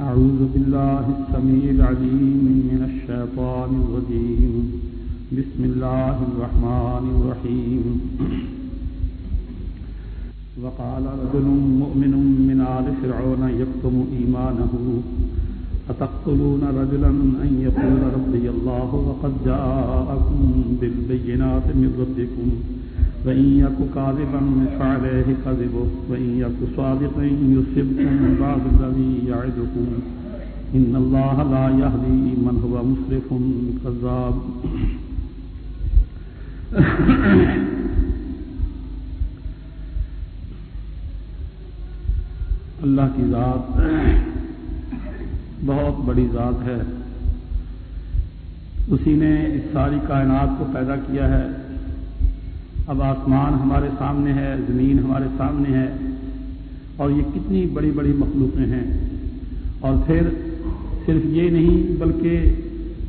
أعوذ بالله السميع العليم من الشيطان الرجيم. بسم الله الرحمن الرحيم. وقال رجل مؤمن من آل فرعون يكتم إيمانه. أتقتلون رجلا أن يقول ربي الله وقد جاءكم بالبينات من ربكم. وإن يك كاذبا فعليه كذبه وإن يك صادقا يصبكم بعض الذي يعدكم إن الله لا يهدي من هو مسرف كذاب اللہ کی ذات بہت بڑی ذات ہے۔ اسی نے اس ساری کائنات کو پیدا کیا ہے۔ اب آسمان ہمارے سامنے ہے، زمین ہمارے سامنے ہے اور یہ کتنی بڑی بڑی مخلوقیں ہیں۔ اور پھر صرف یہ نہیں، بلکہ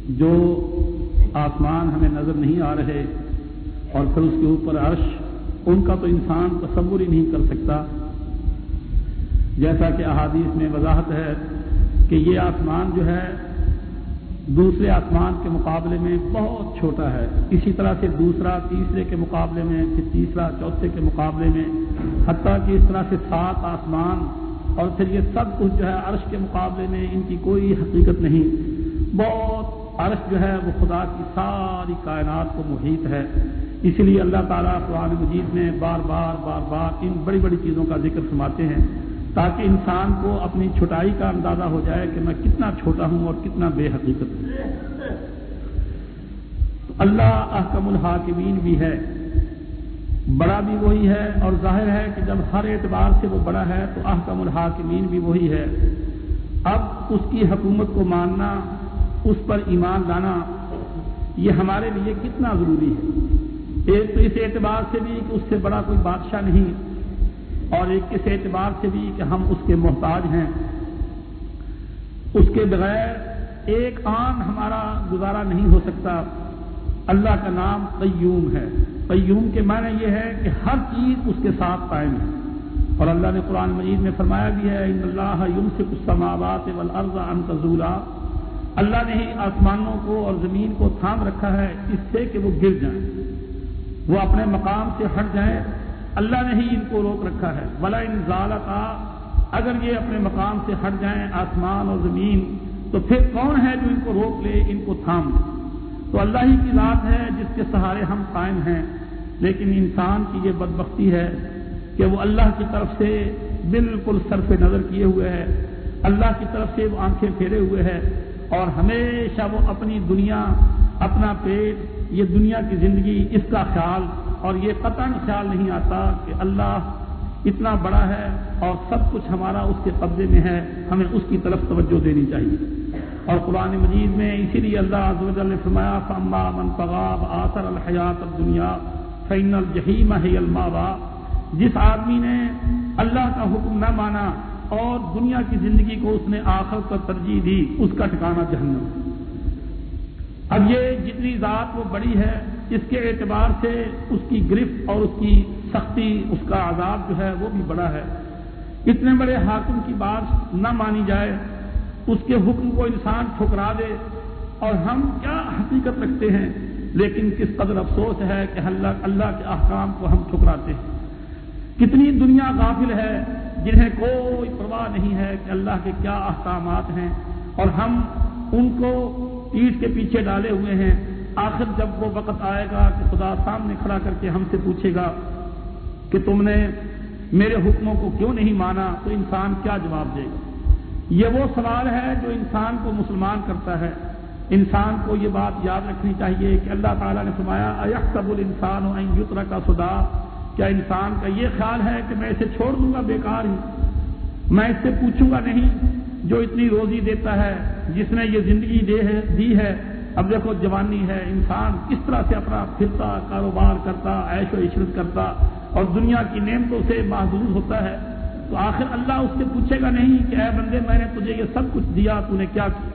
جو آسمان ہمیں نظر نہیں آ رہے اور پھر اس کے اوپر عرش، ان کا تو انسان تصور ہی نہیں کر سکتا۔ جیسا کہ احادیث میں وضاحت ہے کہ یہ آسمان جو ہے دوسرے آسمان کے مقابلے میں بہت چھوٹا ہے۔ اسی طرح سے دوسرا، تیسرے کے مقابلے میں، پھر تیسرا، چوتھے کے مقابلے میں۔ حتیٰ کہ اس طرح سے سات آسمان اور پھر یہ سب کچھ جو ہے عرش کے مقابلے میں، ان کی کوئی حقیقت نہیں۔ بہت عرش جو ہے، وہ خدا کی ساری کائنات کو محیط ہے۔ اسی لیے اللہ تعالیٰ قرآن مجید میں بار بار بار بار ان بڑی بڑی چیزوں کا ذکر سناتے ہیں۔ تاکہ انسان کو اپنی چھٹائی کا اندازہ ہو جائے کہ میں کتنا چھوٹا ہوں اور کتنا بے حقیقت ہوں۔ اللہ احکم الحاکمین بھی ہے۔ بڑا بھی وہی ہے اور ظاہر ہے کہ جب ہر اعتبار سے وہ بڑا ہے تو احکم الحاکمین بھی وہی ہے۔ اب اس کی حکومت کو ماننا، اس پر ایمان لانا، یہ ہمارے لیے کتنا ضروری ہے؟ ایک تو اس اعتبار سے بھی کہ اس سے بڑا کوئی بادشاہ نہیں۔ اور ایک اس اعتبار سے بھی کہ ہم اس کے محتاج ہیں۔ اس کے بغیر ایک آن ہمارا گزارا نہیں ہو سکتا۔ اللہ کا نام قیوم ہے۔ قیوم کے معنی یہ ہے کہ ہر چیز اس کے ساتھ قائم ہے۔ اور اللہ نے قرآن مجید میں فرمایا بھی ہے، ان اللہ یمسک السماوات والارض ان تزولا اللہ نے ہی آسمانوں کو اور زمین کو تھام رکھا ہے، اس سے کہ وہ گر جائیں۔ وہ اپنے مقام سے ہٹ جائیں۔ اللہ نے ہی ان کو روک رکھا ہے۔ بلا ان ضالتا اگر یہ اپنے مقام سے ہٹ جائیں آسمان اور زمین، تو پھر کون ہے جو ان کو روک لے، ان کو تھام لے؟ تو اللہ ہی کی ذات ہے جس کے سہارے ہم قائم ہیں۔ لیکن انسان کی یہ بدبختی ہے کہ وہ اللہ کی طرف سے بالکل سر پہ نظر کیے ہوئے ہے۔ اللہ کی طرف سے وہ آنکھیں پھیرے ہوئے ہے۔ اور ہمیشہ وہ اپنی دنیا، اپنا پیٹ، یہ دنیا کی زندگی، اس کا خیال اور یہ قطن خیال نہیں آتا کہ اللہ اتنا بڑا ہے اور سب کچھ ہمارا اس کے قبضے میں ہے، ہمیں اس کی طرف توجہ دینی چاہیے۔ اور قرآن مجید میں اسی لیے اللہ نے فرمایا فما من پغاب آثر الحیات دنیا فین الجہیم ہے المابا جس آدمی نے اللہ کا حکم نہ مانا اور دنیا کی زندگی کو اس نے آخر پر ترجیح دی، اس کا ٹھکانا جہنم۔ اب یہ جتنی ذات وہ بڑی ہے اس کے اعتبار سے اس کی گرفت اور اس کی سختی، اس کا عذاب جو ہے وہ بھی بڑا ہے۔ اتنے بڑے حاکم کی بات نہ مانی جائے، اس کے حکم کو انسان ٹھکرا دے اور ہم کیا حقیقت رکھتے ہیں؟ لیکن کس قدر افسوس ہے کہ اللہ اللہ کے احکام کو ہم ٹھکراتے ہیں۔ کتنی دنیا غافل ہے جنہیں کوئی پرواہ نہیں ہے کہ اللہ کے کیا احکامات ہیں اور ہم ان کو پیٹ کے پیچھے ڈالے ہوئے ہیں۔ آخر جب وہ وقت آئے گا کہ خدا سامنے کھڑا کر کے ہم سے پوچھے گا کہ تم نے میرے حکموں کو کیوں نہیں مانا، تو انسان کیا جواب دے گا؟ یہ وہ سوال ہے جو انسان کو مسلمان کرتا ہے۔ انسان کو یہ بات یاد رکھنی چاہیے کہ اللہ تعالیٰ نے فرمایا ایکسب الانسان و یتر کا خدا کیا انسان کا یہ خیال ہے کہ میں اسے چھوڑ دوں گا؟ بیکار ہی میں اس سے پوچھوں گا نہیں، جو اتنی روزی دیتا ہے، جس نے یہ زندگی دی ہے اب دیکھو جوانی ہے، انسان کس طرح سے اپنا پھرتا، کاروبار کرتا، عیش و عشرت کرتا، اور دنیا کی نعمتوں سے محدود ہوتا ہے، تو آخر اللہ اس سے پوچھے گا نہیں کہ اے بندے، میں نے تجھے یہ سب کچھ دیا، تو نے کیا کیا؟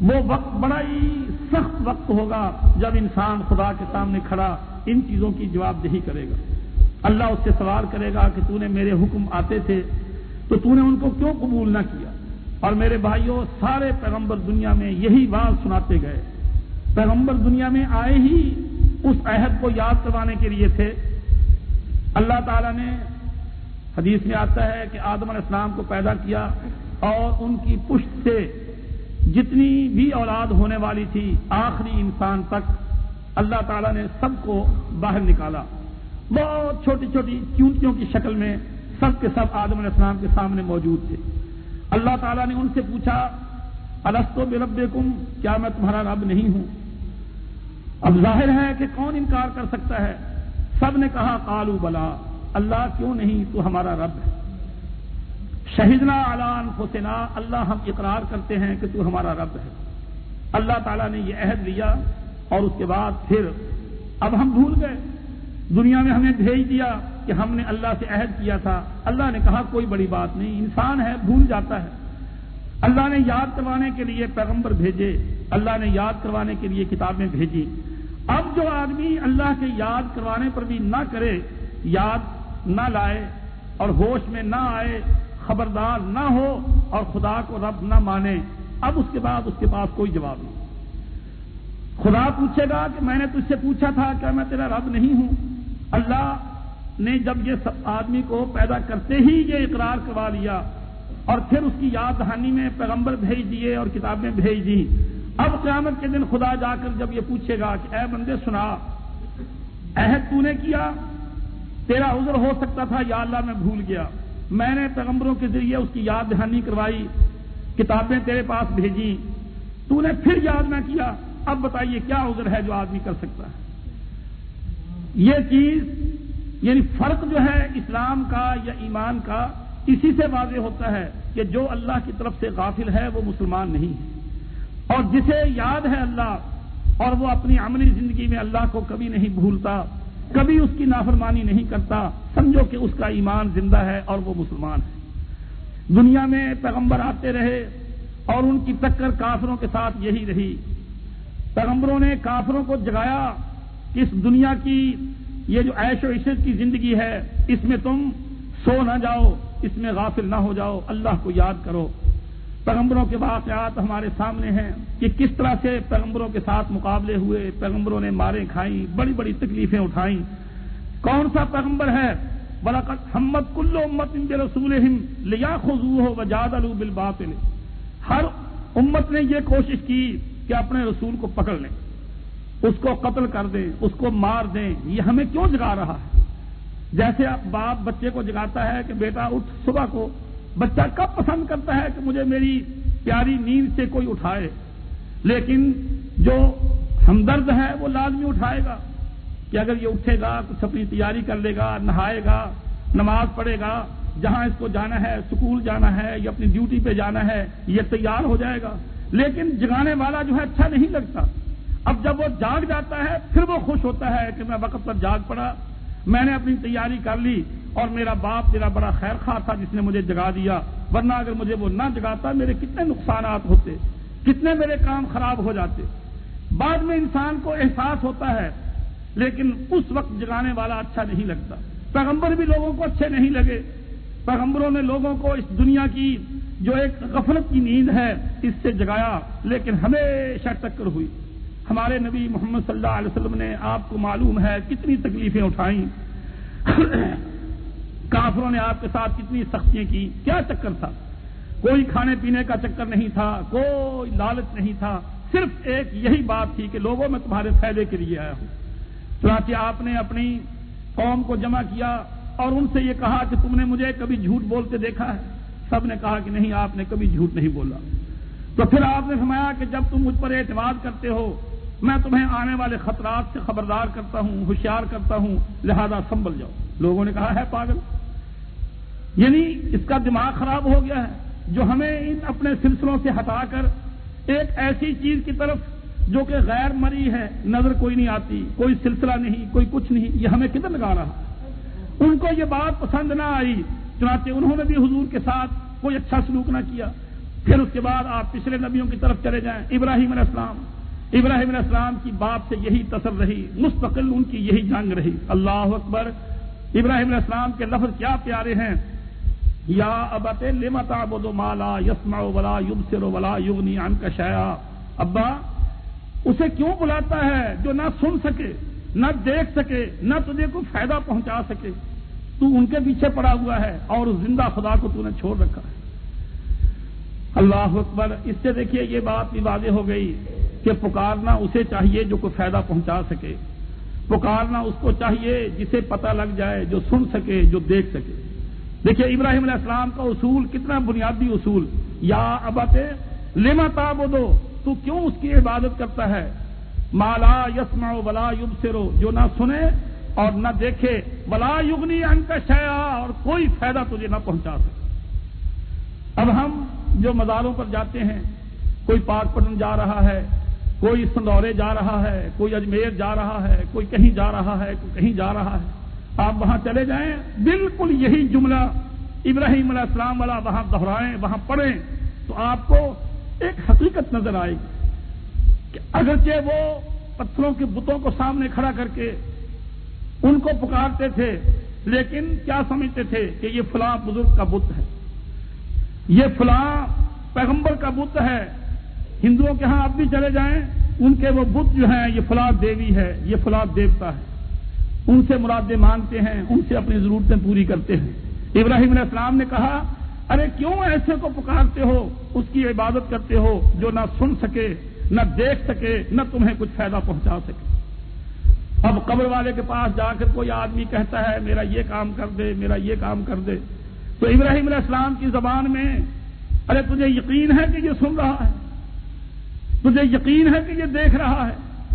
وہ وقت بڑا ہی سخت وقت ہوگا جب انسان خدا کے سامنے کھڑا ان چیزوں کی جواب دہی کرے گا۔ اللہ اس سے سوال کرے گا کہ تو نے میرے حکم آتے تھے، تو تو نے ان کو کیوں قبول نہ کیا؟ اور میرے بھائیوں، سارے پیغمبر دنیا میں یہی بات سناتے گئے۔ پیغمبر دنیا میں آئے ہی اس عہد کو یاد کروانے کے لیے تھے۔ اللہ تعالیٰ نے حدیث میں آتا ہے کہ آدم علیہ السلام کو پیدا کیا اور ان کی پشت سے جتنی بھی اولاد ہونے والی تھی، آخری انسان تک اللہ تعالیٰ نے سب کو باہر نکالا۔ بہت چھوٹی چھوٹی چونٹیوں کی شکل میں سب کے سب آدم علیہ السلام کے سامنے موجود تھے۔ اللہ تعالیٰ نے ان سے پوچھا السطو برب کیا میں تمہارا رب نہیں ہوں؟ اب ظاہر ہے کہ کون انکار کر سکتا ہے؟ سب نے کہا کالو بلا، اللہ کیوں نہیں؟ تو ہمارا رب ہے۔ شہیدنا علان حسینا اللہ ہم اقرار کرتے ہیں کہ تو ہمارا رب ہے۔ اللہ تعالیٰ نے یہ عہد لیا اور اس کے بعد پھر اب ہم بھول گئے۔ دنیا میں ہمیں بھیج دیا کہ ہم نے اللہ سے عہد کیا تھا۔ اللہ نے کہا، کوئی بڑی بات نہیں، انسان ہے، بھول جاتا ہے۔ اللہ نے یاد کروانے کے لیے پیغمبر بھیجے۔ اللہ نے یاد کروانے کے لیے کتابیں بھیجی۔ اب جو آدمی اللہ کے یاد کروانے پر بھی نہ کرے، یاد نہ لائے اور ہوش میں نہ آئے، خبردار نہ ہو اور خدا کو رب نہ مانے، اب اس کے بعد اس کے پاس کوئی جواب نہیں۔ خدا پوچھے گا کہ میں نے تجھ سے پوچھا تھا، کیا میں تیرا رب نہیں ہوں؟ اللہ نے جب یہ سب آدمی کو پیدا کرتے ہی یہ اقرار کروا لیا اور پھر اس کی یاد دہانی میں پیغمبر بھیج دیے اور کتابیں بھیج دی اب قیامت کے دن خدا جا کر جب یہ پوچھے گا کہ اے بندے سنا، عہد تو نے کیا؟ تیرا عذر ہو سکتا تھا، یا اللہ میں بھول گیا۔ میں نے پیغمبروں کے ذریعے اس کی یاد دہانی کروائی، کتابیں تیرے پاس بھیجی۔ تو نے پھر یاد نہ کیا۔ اب بتائیے کیا عذر ہے جو آدمی کر سکتا ہے؟ یہ چیز یعنی فرق جو ہے اسلام کا یا ایمان کا، اسی سے واضح ہوتا ہے کہ جو اللہ کی طرف سے غافل ہے، وہ مسلمان نہیں ہے۔ اور جسے یاد ہے اللہ، اور وہ اپنی عملی زندگی میں اللہ کو کبھی نہیں بھولتا، کبھی اس کی نافرمانی نہیں کرتا۔ سمجھو کہ اس کا ایمان زندہ ہے اور وہ مسلمان ہے۔ دنیا میں پیغمبر آتے رہے اور ان کی ٹکر کافروں کے ساتھ یہی رہی۔ پیغمبروں نے کافروں کو جگایا کہ اس دنیا کی یہ جو عیش و عشرت کی زندگی ہے، اس میں تم سو نہ جاؤ، اس میں غافل نہ ہو جاؤ، اللہ کو یاد کرو۔ پیغمبروں کے واقعات ہمارے سامنے ہیں کہ کس طرح سے پیغمبروں کے ساتھ مقابلے ہوئے، پیغمبروں نے مارے کھائیں، بڑی بڑی تکلیفیں اٹھائیں۔ کون سا پیغمبر ہے؟ بلاکت حمد کلو امت رسول لیا خزو ہو وجاد بالباطل۔ ہر امت نے یہ کوشش کی کہ اپنے رسول کو پکڑ لیں۔ اس کو قتل کر دیں، اس کو مار دیں۔ یہ ہمیں کیوں جگا رہا ہے؟ جیسے باپ بچے کو جگاتا ہے کہ بیٹا اٹھ صبح کو بچہ کب پسند کرتا ہے کہ مجھے میری پیاری نیند سے کوئی اٹھائے؟ لیکن جو ہمدرد ہے وہ لازمی اٹھائے گا کہ اگر یہ اٹھے گا، کچھ اپنی تیاری کر لے گا، نہائے گا، نماز پڑھے گا، جہاں اس کو جانا ہے اسکول جانا ہے یا اپنی ڈیوٹی پہ جانا ہے، یہ تیار ہو جائے گا۔ لیکن جگانے والا جو ہے اچھا نہیں لگتا۔ اب جب وہ جاگ جاتا ہے، پھر وہ خوش ہوتا ہے کہ میں وقت پر جاگ پڑا، میں نے اپنی تیاری کر لی۔ اور میرا باپ میرا بڑا خیر خواہ تھا جس نے مجھے جگا دیا، ورنہ اگر مجھے وہ نہ جگاتا میرے کتنے نقصانات ہوتے، کتنے میرے کام خراب ہو جاتے۔ بعد میں انسان کو احساس ہوتا ہے، لیکن اس وقت جگانے والا اچھا نہیں لگتا۔ پیغمبر بھی لوگوں کو اچھے نہیں لگے۔ پیغمبروں نے لوگوں کو اس دنیا کی جو ایک غفلت کی نیند ہے، اس سے جگایا، لیکن ہمیشہ ٹکر ہوئی۔ ہمارے نبی محمد صلی اللہ علیہ وسلم نے آپ کو معلوم ہے کتنی تکلیفیں اٹھائیں۔ کافروں نے آپ کے ساتھ کتنی سختیاں کی، کیا چکر تھا؟ کوئی کھانے پینے کا چکر نہیں تھا، کوئی لالچ نہیں تھا، صرف ایک یہی بات تھی کہ لوگوں میں تمہارے فائدے کے لیے آیا ہوں۔ چنانچہ آپ نے اپنی قوم کو جمع کیا اور ان سے یہ کہا کہ تم نے مجھے کبھی جھوٹ بولتے دیکھا ہے؟ سب نے کہا کہ نہیں، آپ نے کبھی جھوٹ نہیں بولا۔ تو پھر آپ نے فرمایا کہ جب تم مجھ پر اعتماد کرتے ہو، میں تمہیں آنے والے خطرات سے خبردار کرتا ہوں، ہوشیار کرتا ہوں، لہذا سنبھل جاؤ۔ لوگوں نے کہا، ہے پاگل یعنی اس کا دماغ خراب ہو گیا ہے، جو ہمیں ان اپنے سلسلوں سے ہٹا کر ایک ایسی چیز کی طرف جو کہ غیر مری ہے، نظر کوئی نہیں آتی، کوئی سلسلہ نہیں، کوئی کچھ نہیں، یہ ہمیں کدھر لگا رہا؟ ان کو یہ بات پسند نہ آئی، چنانچہ انہوں نے بھی حضور کے ساتھ کوئی اچھا سلوک نہ کیا۔ پھر اس کے بعد آپ پچھلے نبیوں کی طرف چلے جائیں۔ ابراہیم علیہ السلام، ابراہیم علیہ السلام کی باپ سے یہی تصر رہی، مستقل ان کی یہی جنگ رہی۔ اللہ اکبر، ابراہیم علیہ السلام کے لفظ کیا پیارے ہیں؟ یا ابت لمتا بدو مالا یسما ولا یوب سرو ولا یوگنی ان کا شایا ابا، اسے کیوں بلاتا ہے جو نہ سن سکے، نہ دیکھ سکے، نہ تجھے کوئی فائدہ پہنچا سکے؟ تو ان کے پیچھے پڑا ہوا ہے اور زندہ خدا کو تو نے چھوڑ رکھا ہے۔ اللہ اکبر، اس سے دیکھیے یہ بات بھی واضح ہو گئی کہ پکارنا اسے چاہیے جو کوئی فائدہ پہنچا سکے۔ پکارنا اس کو چاہیے جسے پتہ لگ جائے، جو سن سکے، جو دیکھ سکے۔ دیکھیے ابراہیم علیہ السلام کا اصول کتنا بنیادی اصول۔ یا ابت لیما تاب دو تو کیوں اس کی عبادت کرتا ہے؟ مالا یسما ولا یوگ سرو جو نہ سنے اور نہ دیکھے۔ بلا یگنی ان کا شیا اور کوئی فائدہ تجھے نہ پہنچا سکے۔ اب ہم جو مزاروں پر جاتے ہیں، کوئی پاک پٹن جا رہا ہے، کوئی سندورے جا رہا ہے، کوئی اجمیر جا رہا ہے، کوئی کہیں جا رہا ہے، کوئی کہیں جا رہا ہے۔ آپ وہاں چلے جائیں، بالکل یہی جملہ ابراہیم علیہ السلام والا وہاں دہرائیں، وہاں پڑھیں، تو آپ کو ایک حقیقت نظر آئے گی کہ اگرچہ وہ پتھروں کے بتوں کو سامنے کھڑا کر کے ان کو پکارتے تھے، لیکن کیا سمجھتے تھے کہ یہ فلاں بزرگ کا بت ہے؟ یہ فلاں پیغمبر کا بت ہے۔ ہندوؤں کے ہاں اب بھی چلے جائیں، ان کے وہ بت جو ہیں، یہ فلاں دیوی ہے، یہ فلاں دیوتا ہے۔ ان سے مرادیں مانگتے ہیں، ان سے اپنی ضرورتیں پوری کرتے ہیں۔ ابراہیم علیہ السلام نے کہا، ارے کیوں ایسے کو پکارتے ہو؟ اس کی عبادت کرتے ہو جو نہ سن سکے، نہ دیکھ سکے، نہ تمہیں کچھ فائدہ پہنچا سکے۔ اب قبر والے کے پاس جا کر کوئی آدمی کہتا ہے، میرا یہ کام کر دے، میرا یہ کام کر دے۔ تو ابراہیم علیہ السلام کی زبان میں، ارے تجھے یقین ہے کہ یہ سن رہا ہے؟ تجھے یقین ہے کہ یہ دیکھ رہا ہے؟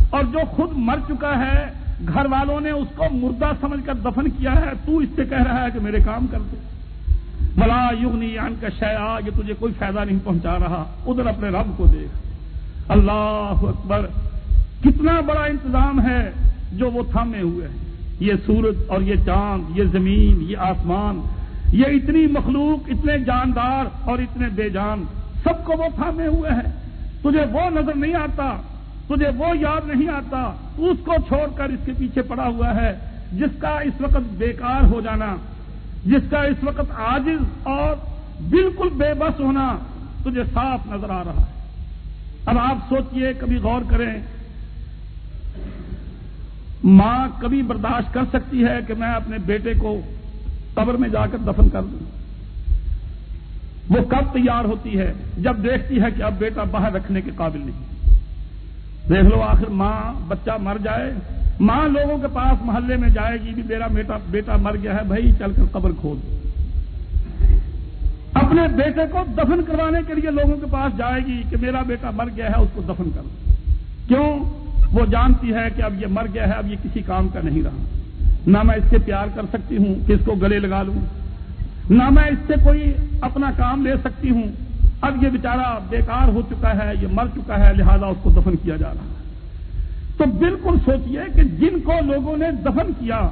اور جو خود مر چکا ہے گھر والوں نے اس کو مردہ سمجھ کر دفن کیا ہے، تو اس سے کہہ رہا ہے کہ میرے کام کر دے بلا یغنی ان کا شیا یہ تجھے کوئی فائدہ نہیں پہنچا رہا۔ ادھر اپنے رب کو دیکھ۔ اللہ اکبر، کتنا بڑا انتظام ہے جو وہ تھامے ہوئے ہیں۔ یہ سورج اور یہ چاند، یہ زمین، یہ آسمان، یہ اتنی مخلوق، اتنے جاندار اور اتنے بے جان، سب کو وہ تھامے ہوئے ہیں۔ تجھے وہ نظر نہیں آتا تجھے وہ یاد نہیں آتا، اس کو چھوڑ کر اس کے پیچھے پڑا ہوا ہے، جس کا اس وقت بیکار ہو جانا، جس کا اس وقت عاجز اور بالکل بے بس ہونا تجھے صاف نظر آ رہا ہے۔ اب آپ سوچئے، کبھی غور کریں، ماں کبھی برداشت کر سکتی ہے کہ میں اپنے بیٹے کو قبر میں جا کر دفن کر دوں؟ وہ کب تیار ہوتی ہے جب دیکھتی ہے کہ اب بیٹا باہر رکھنے کے قابل نہیں۔ دیکھ لو آخر ماں، بچہ مر جائے۔ ماں لوگوں کے پاس محلے میں جائے گی بھی میرا بیٹا بیٹا مر گیا ہے، بھائی چل کر قبر کھود۔ اپنے بیٹے کو دفن کروانے کے لیے لوگوں کے پاس جائے گی کہ میرا بیٹا مر گیا ہے، اس کو دفن کر۔ کیوں؟ وہ جانتی ہے کہ اب یہ مر گیا ہے، اب یہ کسی کام کا نہیں رہا۔ نہ میں اس سے پیار کر سکتی ہوں کہ اس کو گلے لگا لوں۔ نہ میں اس سے کوئی اپنا کام لے سکتی ہوں۔ اب یہ بیچارہ بیکار ہو چکا ہے، یہ مر چکا ہے، لہذا اس کو دفن کیا جا رہا ہے۔ تو بالکل سوچئے کہ جن کو لوگوں نے دفن کیا،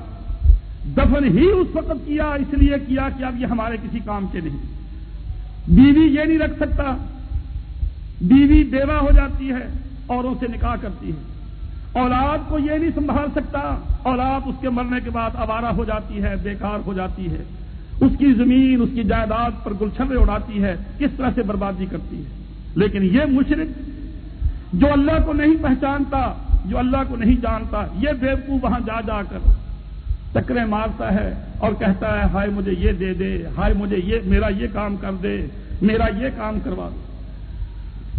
دفن ہی اس وقت کیا، اس لیے کیا کہ اب یہ ہمارے کسی کام کے نہیں۔ بیوی یہ نہیں رکھ سکتا، بیوی بیوہ ہو جاتی ہے، اوروں سے نکاح کرتی ہے۔ اولاد کو یہ نہیں سنبھال سکتا، اولاد اس کے مرنے کے بعد آوارہ ہو جاتی ہے، بیکار ہو جاتی ہے۔ اس کی زمین، اس کی جائیداد پر گلچھرے اڑاتی ہے کس طرح سے بربادی کرتی ہے لیکن یہ مشرق جو اللہ کو نہیں پہچانتا، جو اللہ کو نہیں جانتا، یہ بیوقوف وہاں جا جا کر ٹکرے مارتا ہے اور کہتا ہے، ہائے مجھے یہ دے دے، ہائے مجھے یہ، میرا یہ کام کر دے، میرا یہ کام کروا دے۔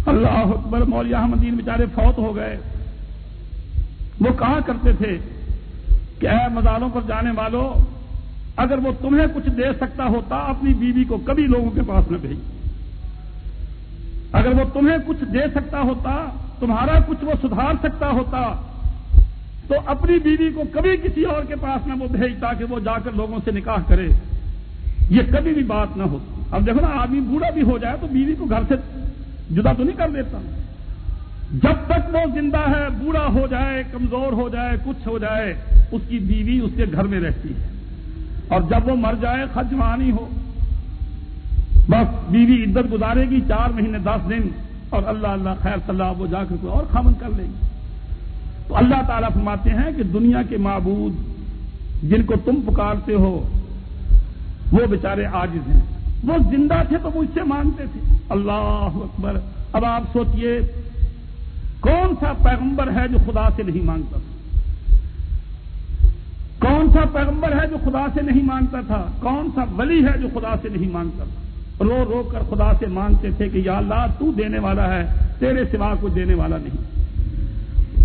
اللہ اکبر مولیا احمدین بیچارے فوت ہو گئے۔ وہ کہاں کرتے تھے کہ اے مزاروں پر جانے والوں اگر وہ تمہیں کچھ دے سکتا ہوتا، اپنی بیوی کو کبھی لوگوں کے پاس نہ بھیج۔ اگر وہ تمہیں کچھ دے سکتا ہوتا، تمہارا کچھ وہ سدھار سکتا ہوتا، تو اپنی بیوی کو کبھی کسی اور کے پاس نہ وہ بھیجتا کہ وہ جا کر لوگوں سے نکاح کرے۔ یہ کبھی بھی بات نہ ہو۔ اب دیکھو نا، آدمی بوڑھا بھی ہو جائے تو بیوی کو گھر سے جدا تو نہیں کر دیتا۔ جب تک وہ زندہ ہے، بوڑھا ہو جائے، کمزور ہو جائے، کچھ ہو جائے، اس کی بیوی اس کے گھر میں رہتی ہے۔ اور جب وہ مر جائے خجوانی ہو۔ بس بیوی عدت گزارے گی، چار مہینے، دس دن، اور اللہ اللہ، خیر صلاح وہ جا کر کوئی اور خامن کر لے گی۔ تو اللہ تعالیٰ فرماتے ہیں کہ دنیا کے معبود جن کو تم پکارتے ہو، وہ بیچارے آجز ہیں۔ وہ زندہ تھے تو مجھ سے مانگتے تھے۔ اللہ اکبر۔ اب آپ سوچئے، کون سا پیغمبر ہے جو خدا سے نہیں مانگتا؟ تھا کون سا پیغمبر ہے جو خدا سے نہیں مانگتا تھا؟ کون سا ولی ہے جو خدا سے نہیں مانگتا تھا؟ رو رو کر خدا سے مانگتے تھے کہ یا اللہ، تو دینے والا ہے، تیرے سوا کو دینے والا نہیں۔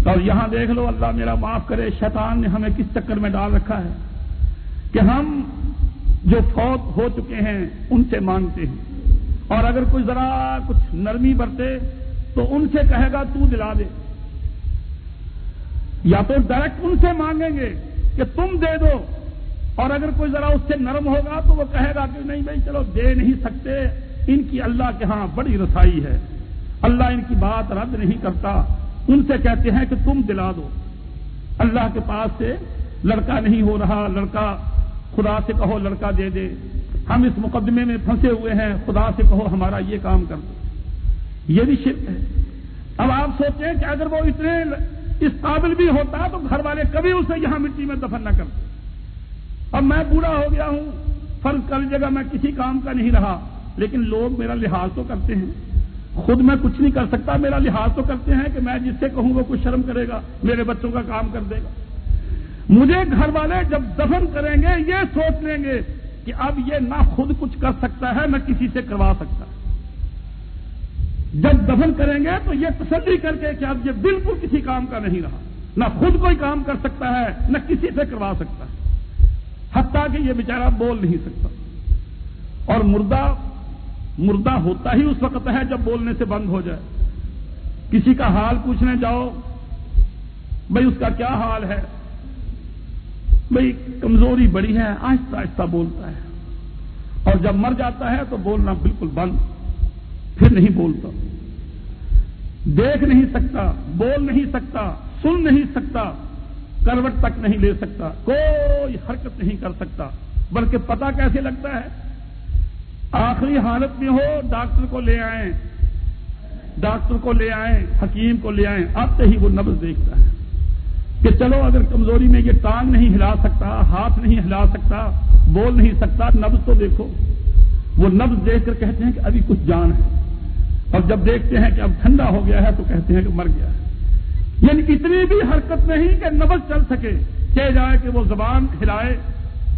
اور یہاں دیکھ لو، اللہ میرا معاف کرے، شیطان نے ہمیں کس چکر میں ڈال رکھا ہے؟ کہ ہم جو فوت ہو چکے ہیں، ان سے مانگتے ہیں۔ اور اگر کوئی ذرا کچھ نرمی برتے، تو ان سے کہے گا، تو دلا دے۔ یا تو ڈائریکٹ ان سے مانگیں گے کہ تم دے دو۔ اور اگر کوئی ذرا اس سے نرم ہوگا تو وہ کہے گا کہ نہیں بھائی، چلو دے نہیں سکتے۔ ان کی اللہ کے ہاں بڑی رسائی ہے۔ اللہ ان کی بات رد نہیں کرتا۔ ان سے کہتے ہیں کہ تم دلا دو۔ اللہ کے پاس سے لڑکا نہیں ہو رہا۔ لڑکا خدا سے کہو لڑکا دے دے۔ ہم اس مقدمے میں پھنسے ہوئے ہیں۔ خدا سے کہو ہمارا یہ کام کر دو۔ یہ بھی شرک ہے۔ اب آپ سوچیں کہ اگر وہ اتنے اس قابل بھی ہوتا تو گھر والے کبھی اسے یہاں مٹی میں دفن نہ کرتے۔ اب میں بوڑھا ہو گیا ہوں، فرض کر جگہ میں کسی کام کا نہیں رہا، لیکن لوگ میرا لحاظ تو کرتے ہیں۔ خود میں کچھ نہیں کر سکتا، میرا لحاظ تو کرتے ہیں کہ میں جس سے کہوں گا کچھ شرم کرے گا، میرے بچوں کا کام کر دے گا۔ مجھے گھر والے جب دفن کریں گے، یہ سوچ لیں گے کہ اب یہ نہ خود کچھ کر سکتا ہے، نہ کسی سے کروا سکتا ہے۔ جب دفن کریں گے تو یہ تسلی کر کے کہ اب یہ بالکل کسی کام کا نہیں رہا۔ نہ خود کوئی کام کر سکتا ہے، نہ کسی سے کروا سکتا ہے۔ حتیٰ کہ یہ بیچارہ بول نہیں سکتا۔ اور مردہ مردہ ہوتا ہی اس وقت ہے جب بولنے سے بند ہو جائے۔ کسی کا حال پوچھنے جاؤ بھائی اس کا کیا حال ہے؟ بھائی کمزوری بڑی ہے، آہستہ آہستہ بولتا ہے۔ اور جب مر جاتا ہے تو بولنا بالکل بند۔ پھر نہیں بولتا۔ دیکھ نہیں سکتا، بول نہیں سکتا، سن نہیں سکتا، کروٹ تک نہیں لے سکتا، کوئی حرکت نہیں کر سکتا، بلکہ پتا کیسے لگتا ہے؟ آخری حالت میں ہو، ڈاکٹر کو لے آئیں۔ ڈاکٹر کو لے آئیں، حکیم کو لے آئیں، اب سے ہی وہ نبز دیکھتا ہے۔ کہ چلو، اگر کمزوری میں یہ ٹانگ نہیں ہلا سکتا، ہاتھ نہیں ہلا سکتا، بول نہیں سکتا نبز تو دیکھو۔ وہ نبز دیکھ کر کہتے ہیں کہ ابھی کچھ جان ہے۔ اور جب دیکھتے ہیں کہ اب ٹھنڈا ہو گیا ہے تو کہتے ہیں کہ مر گیا ہے۔ یعنی اتنی بھی حرکت نہیں کہ نبز چل سکے کہ جائے کہ وہ زبان ہلائے،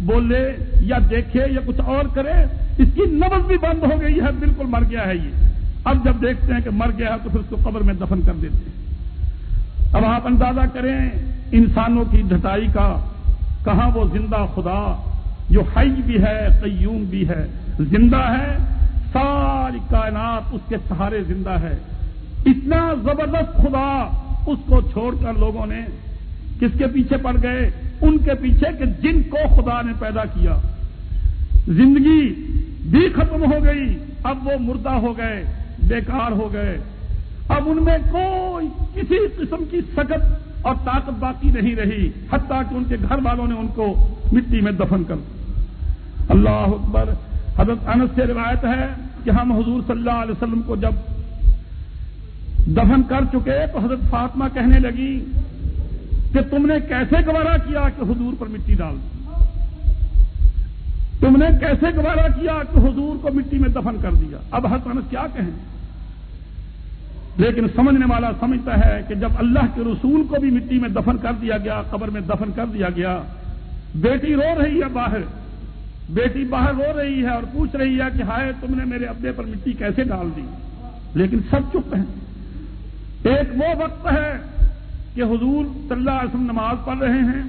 بولے یا دیکھے یا کچھ اور کرے، اس کی نبز بھی بند ہو گئی ہے، بالکل مر گیا ہے یہ۔ اب جب دیکھتے ہیں کہ مر گیا ہے تو پھر اس کو قبر میں دفن کر دیتے ہیں۔ اب آپ اندازہ کریں انسانوں کی ڈھٹائی کا، کہاں وہ زندہ خدا جو حی بھی ہے، قیوم بھی ہے، زندہ ہے ساری کائنات اس کے سہارے زندہ ہے۔ اتنا زبردست خدا اس کو چھوڑ کر لوگوں نے کس کے پیچھے پڑ گئے؟ ان کے پیچھے کہ جن کو خدا نے پیدا کیا۔ زندگی بھی ختم ہو گئی، اب وہ مردہ ہو گئے، بیکار ہو گئے۔ اب ان میں کوئی کسی قسم کی سکت اور طاقت باقی نہیں رہی، حتیٰ کہ ان کے گھر والوں نے ان کو مٹی میں دفن کر۔ اللہ اکبر، حضرت انس سے روایت ہے کہ ہم حضور صلی اللہ علیہ وسلم کو جب دفن کر چکے تو حضرت فاطمہ کہنے لگی کہ تم نے کیسے گوارا کیا کہ حضور پر مٹی ڈال دی؟ تم نے کیسے گوارا کیا کہ حضور کو مٹی میں دفن کر دیا؟ اب حضرت انس کیا کہیں؟ لیکن سمجھنے والا سمجھتا ہے کہ جب اللہ کے رسول کو بھی مٹی میں دفن کر دیا گیا، قبر میں دفن کر دیا گیا، بیٹی رو رہی ہے باہر۔ بیٹی باہر رو رہی ہے اور پوچھ رہی ہے کہ ہائے تم نے میرے ابے پر مٹی کیسے ڈال دی؟ لیکن سب چپ ہیں۔ ایک وہ وقت ہے کہ حضور صلی اللہ علیہ وسلم نماز پڑھ رہے ہیں۔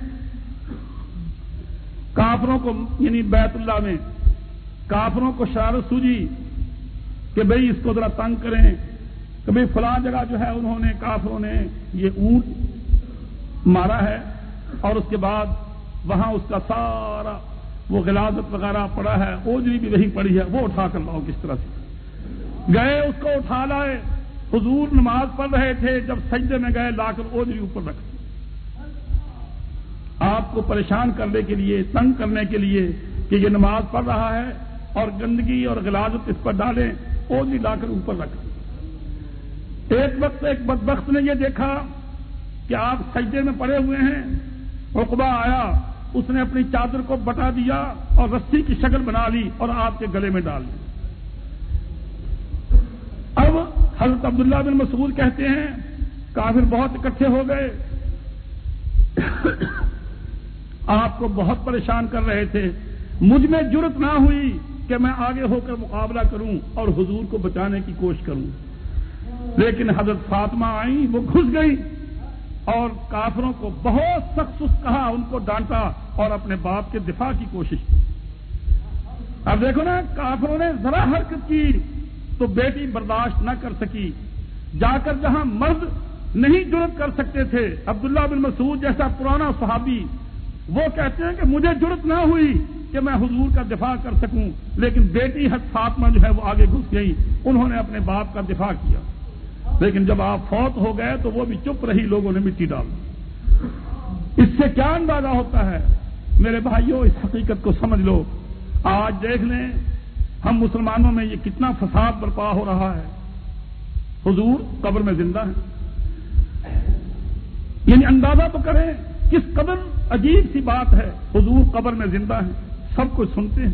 کافروں کو یعنی بیت اللہ میں، کافروں کو شرارت سوجی کہ بھئی اس کو ذرا تنگ کریں۔ کہ بھئی فلاں جگہ جو ہے انہوں نے، کافروں نے یہ اونٹ مارا ہے اور اس کے بعد وہاں اس کا سارا وہ غلازت وغیرہ پڑا ہے، اوجری بھی وہیں پڑی ہے، وہ اٹھا کر لاؤ کس طرح سے۔ گئے، اس کو اٹھا لائے۔ حضور نماز پڑھ رہے تھے، جب سجدے میں گئے، لا کر اوجری اوپر رکھ آپ کو پریشان کرنے کے لیے، تنگ کرنے کے لیے کہ یہ نماز پڑھ رہا ہے اور گندگی اور غلازت اس پر ڈالیں، اوجری لا کر اوپر رکھ ایک وقت ایک بدبخت نے یہ دیکھا کہ آپ سجدے میں پڑے ہوئے ہیں رقبہ آیا۔ اس نے اپنی چادر کو بٹا دیا اور رسی کی شکل بنا لی اور آپ کے گلے میں ڈال لی اب حضرت عبداللہ بن مسعود کہتے ہیں، کافر بہت اکٹھے ہو گئے۔ آپ کو بہت پریشان کر رہے تھے۔ مجھ میں جرت نہ ہوئی کہ میں آگے ہو کر مقابلہ کروں اور حضور کو بچانے کی کوشش کروں۔ لیکن حضرت فاطمہ آئی وہ گھس گئی اور کافروں کو بہت سخت سخت کہا، ان کو ڈانٹا۔ اور اپنے باپ کے دفاع کی کوشش کی۔ اب دیکھو نا، کافروں نے ذرا حرکت کی تو بیٹی برداشت نہ کر سکی۔ جا کر جہاں مرد نہیں جرت کر سکتے تھے، عبداللہ بن مسعود جیسا پرانا صحابی، وہ کہتے ہیں کہ مجھے جرت نہ ہوئی کہ میں حضور کا دفاع کر سکوں، لیکن بیٹی حد فاطمہ جو ہے وہ آگے گھس گئی انہوں نے اپنے باپ کا دفاع کیا۔ لیکن جب آپ فوت ہو گئے تو وہ بھی چپ رہی، لوگوں نے مٹی ڈال اس سے کیا اندازہ ہوتا ہے؟ میرے بھائیوں اس حقیقت کو سمجھ لو۔ آج دیکھ لیں، ہم مسلمانوں میں یہ کتنا فساد برپا ہو رہا ہے۔ حضور قبر میں زندہ ہے یعنی اندازہ تو کریں، کس قدر عجیب سی بات ہے۔ حضور قبر میں زندہ ہے سب کچھ سنتے ہیں۔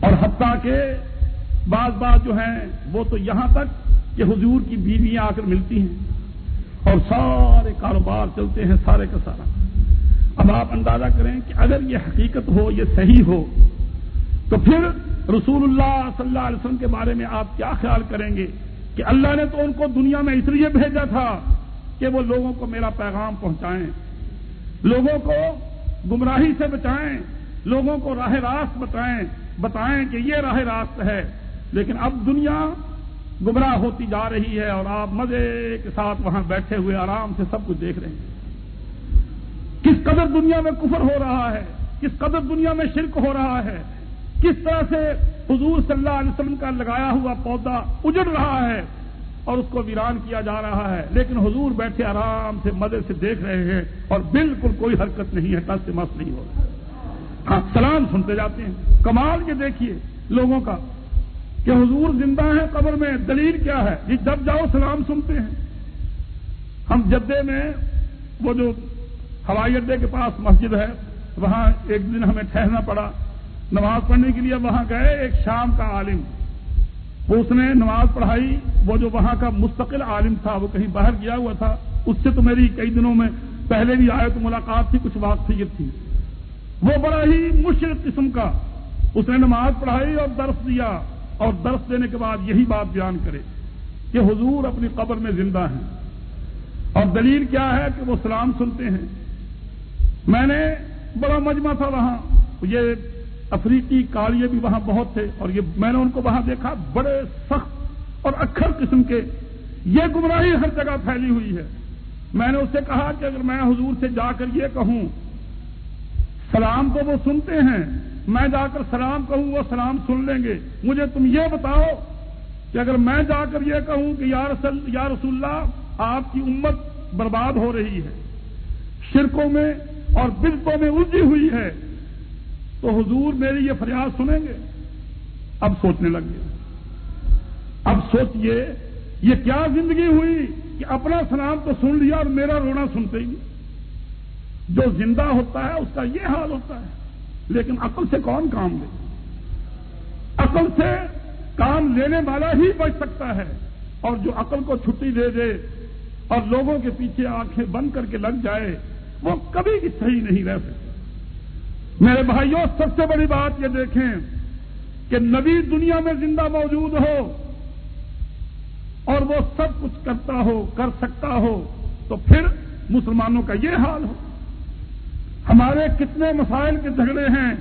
اور حتیٰ کہ بعض بات جو ہیں، وہ تو یہاں تک کہ حضور کی بیویاں آ کر ملتی ہیں۔ اور سارے کاروبار چلتے ہیں، سارے کا سارا۔ اب آپ اندازہ کریں کہ اگر یہ حقیقت ہو، یہ صحیح ہو، تو پھر رسول اللہ صلی اللہ علیہ وسلم کے بارے میں آپ کیا خیال کریں گے؟ کہ اللہ نے تو ان کو دنیا میں اس لیے بھیجا تھا کہ وہ لوگوں کو میرا پیغام پہنچائیں، لوگوں کو گمراہی سے بچائیں، لوگوں کو راہ راست بتائیں بتائیں کہ یہ راہ راست ہے۔ لیکن اب دنیا گمراہ ہوتی جا رہی ہے اور آپ مزے کے ساتھ وہاں بیٹھے ہوئے آرام سے سب کچھ دیکھ رہے ہیں۔ کس قدر دنیا میں کفر ہو رہا ہے، کس قدر دنیا میں شرک ہو رہا ہے، کس طرح سے حضور صلی اللہ علیہ وسلم کا لگایا ہوا پودا اجڑ رہا ہے اور اس کو ویران کیا جا رہا ہے۔ لیکن حضور بیٹھے آرام سے مزے سے دیکھ رہے ہیں اور بالکل کوئی حرکت نہیں ہے ٹس سے مس نہیں ہو رہا۔ ہاں سلام سنتے جاتے ہیں۔ کمال یہ دیکھیے لوگوں کا کہ حضور زندہ ہیں قبر میں، دلیل کیا ہے؟ جی جب جاؤ سلام سنتے ہیں۔ ہم جدے میں وہ جو ہوائی اڈے کے پاس مسجد ہے، وہاں ایک دن ہمیں ٹھہرنا پڑا۔ نماز پڑھنے کے لیے وہاں گئے ایک شام کا عالم۔ اس نے نماز پڑھائی، وہ جو وہاں کا مستقل عالم تھا، وہ کہیں باہر گیا ہوا تھا۔ اس سے تو میری کئی دنوں میں پہلے بھی آئے تو ملاقات تھی، کچھ واقفیت تھی۔ وہ بڑا ہی مشرق قسم کا۔ اس نے نماز پڑھائی اور درس دیا۔ اور درس دینے کے بعد یہی بات بیان کرے کہ حضور اپنی قبر میں زندہ ہیں۔ اور دلیل کیا ہے کہ وہ سلام سنتے ہیں۔ میں نے بڑا مجمع تھا وہاں، یہ افریقی کالیے بھی وہاں بہت تھے، اور یہ میں نے ان کو وہاں دیکھا، بڑے سخت اور اکھر قسم کے، یہ گمراہی ہر جگہ پھیلی ہوئی ہے۔ میں نے اس سے کہا کہ اگر میں حضور سے جا کر یہ کہوں، سلام تو وہ سنتے ہیں، میں جا کر سلام کہوں، وہ سلام سن لیں گے۔ مجھے تم یہ بتاؤ کہ اگر میں جا کر یہ کہوں کہ یا رسول یا رسول اللہ، آپ کی امت برباد ہو رہی ہے۔ شرکوں میں اور بلتوں میں الجھی ہوئی ہے، تو حضور میری یہ فریاد سنیں گے۔ اب سوچنے لگ گئے۔ اب سوچئے، یہ کیا زندگی ہوئی کہ اپنا سلام تو سن لیا اور میرا رونا سنتے ہی جو زندہ ہوتا ہے، اس کا یہ حال ہوتا ہے۔ لیکن عقل سے کون کام لے؟ عقل سے کام لینے والا ہی بچ سکتا ہے۔ اور جو عقل کو چھٹی دے دے اور لوگوں کے پیچھے آنکھیں بند کر کے لگ جائے وہ کبھی بھی صحیح نہیں رہ سکتا میرے بھائیوں سب سے بڑی بات یہ دیکھیں کہ نبی دنیا میں زندہ موجود ہو اور وہ سب کچھ کرتا ہو، کر سکتا ہو، تو پھر مسلمانوں کا یہ حال ہو۔ ہمارے کتنے مسائل کے جھگڑے ہیں۔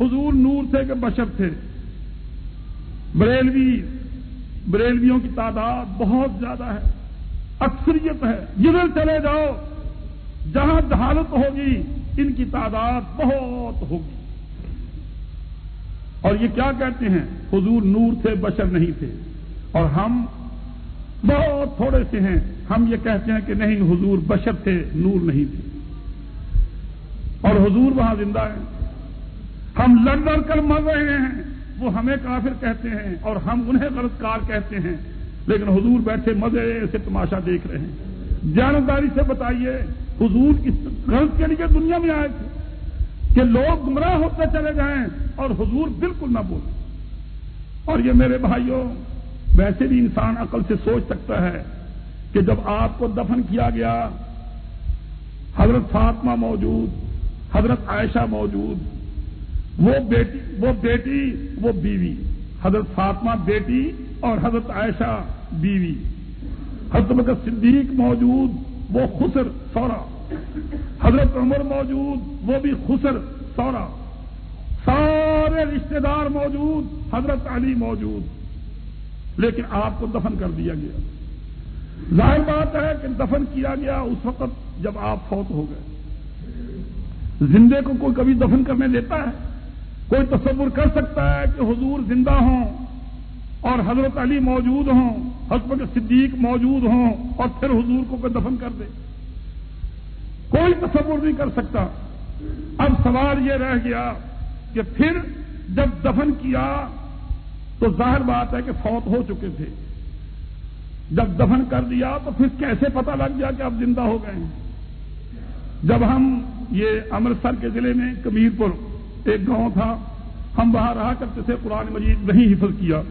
حضور نور تھے کہ بشر تھے۔ بریلوی، بریلویوں کی تعداد بہت زیادہ ہے۔ اکثریت ہے۔ جدھر چلے جاؤ۔ جہاں جہالت ہوگی، ان کی تعداد بہت ہوگی۔ اور یہ کیا کہتے ہیں؟ حضور نور تھے، بشر نہیں تھے۔ اور ہم بہت تھوڑے سے ہیں۔ ہم یہ کہتے ہیں کہ نہیں، حضور بشر تھے، نور نہیں تھے۔ اور حضور وہاں زندہ ہیں۔ ہم لڑ لڑ کر مر رہے ہیں۔ وہ ہمیں کافر کہتے ہیں اور ہم انہیں غلط کار کہتے ہیں۔ لیکن حضور بیٹھے مزے سے تماشا دیکھ رہے ہیں۔ جانبداری سے بتائیے حضور اس غلط کے لیے دنیا میں آئے تھے کہ لوگ گمراہ ہوتے چلے جائیں اور حضور بالکل نہ بولیں اور یہ میرے بھائیوں، ویسے بھی انسان عقل سے سوچ سکتا ہے کہ جب آپ کو دفن کیا گیا، حضرت فاطمہ موجود، حضرت عائشہ موجود، وہ بیٹی وہ بیٹی، وہ بیوی، حضرت فاطمہ بیٹی اور حضرت عائشہ بیوی، حضرت صدیق موجود وہ خسر سورا حضرت عمر موجود، وہ بھی خسر سورا سارے رشتے دار موجود، حضرت علی موجود۔ لیکن آپ کو دفن کر دیا گیا۔ ظاہر بات ہے کہ دفن کیا گیا اس وقت جب آپ فوت ہو گئے۔ زندے کو کوئی کبھی دفن کرنے دیتا ہے؟ کوئی تصور کر سکتا ہے کہ حضور زندہ ہوں اور حضرت علی موجود ہوں؟ حضرت صدیق موجود ہوں اور پھر حضور کو کوئی دفن کر دے۔ کوئی تصور نہیں کر سکتا۔ اب سوال یہ رہ گیا کہ پھر جب دفن کیا تو ظاہر بات ہے کہ فوت ہو چکے تھے۔ جب دفن کر دیا تو پھر کیسے پتا لگ گیا کہ اب زندہ ہو گئے ہیں؟ جب ہم یہ امرتسر کے ضلع میں کبیر پور ایک گاؤں تھا، ہم وہاں رہا کرتے تھے، قرآن مجید نہیں حفظ کیا۔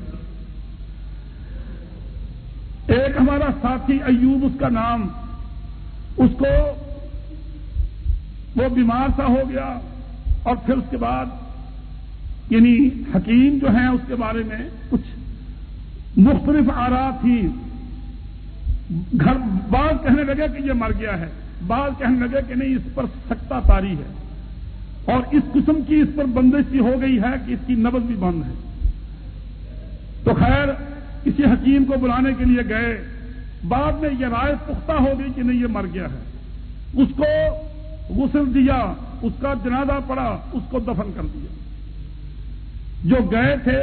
ایک ہمارا ساتھی ایوب اس کا نام، اس کو وہ بیمار سا ہو گیا اور پھر اس کے بعد یعنی حکیم جو ہیں اس کے بارے میں کچھ مختلف آرا تھی۔ گھر بعض کہنے لگے کہ یہ مر گیا ہے۔ بعض کہنے لگے کہ نہیں، اس پر سکتا تاری ہے۔ اور اس قسم کی اس پر بندش بھی ہو گئی ہے کہ اس کی نبز بھی بند ہے۔ تو خیر کسی حکیم کو بلانے کے لیے گئے، بعد میں یہ رائے پختہ ہو گئی کہ نہیں، یہ مر گیا ہے۔ اس کو غسل دیا، اس کا جنازہ پڑا، اس کو دفن کر دیا۔ جو گئے تھے،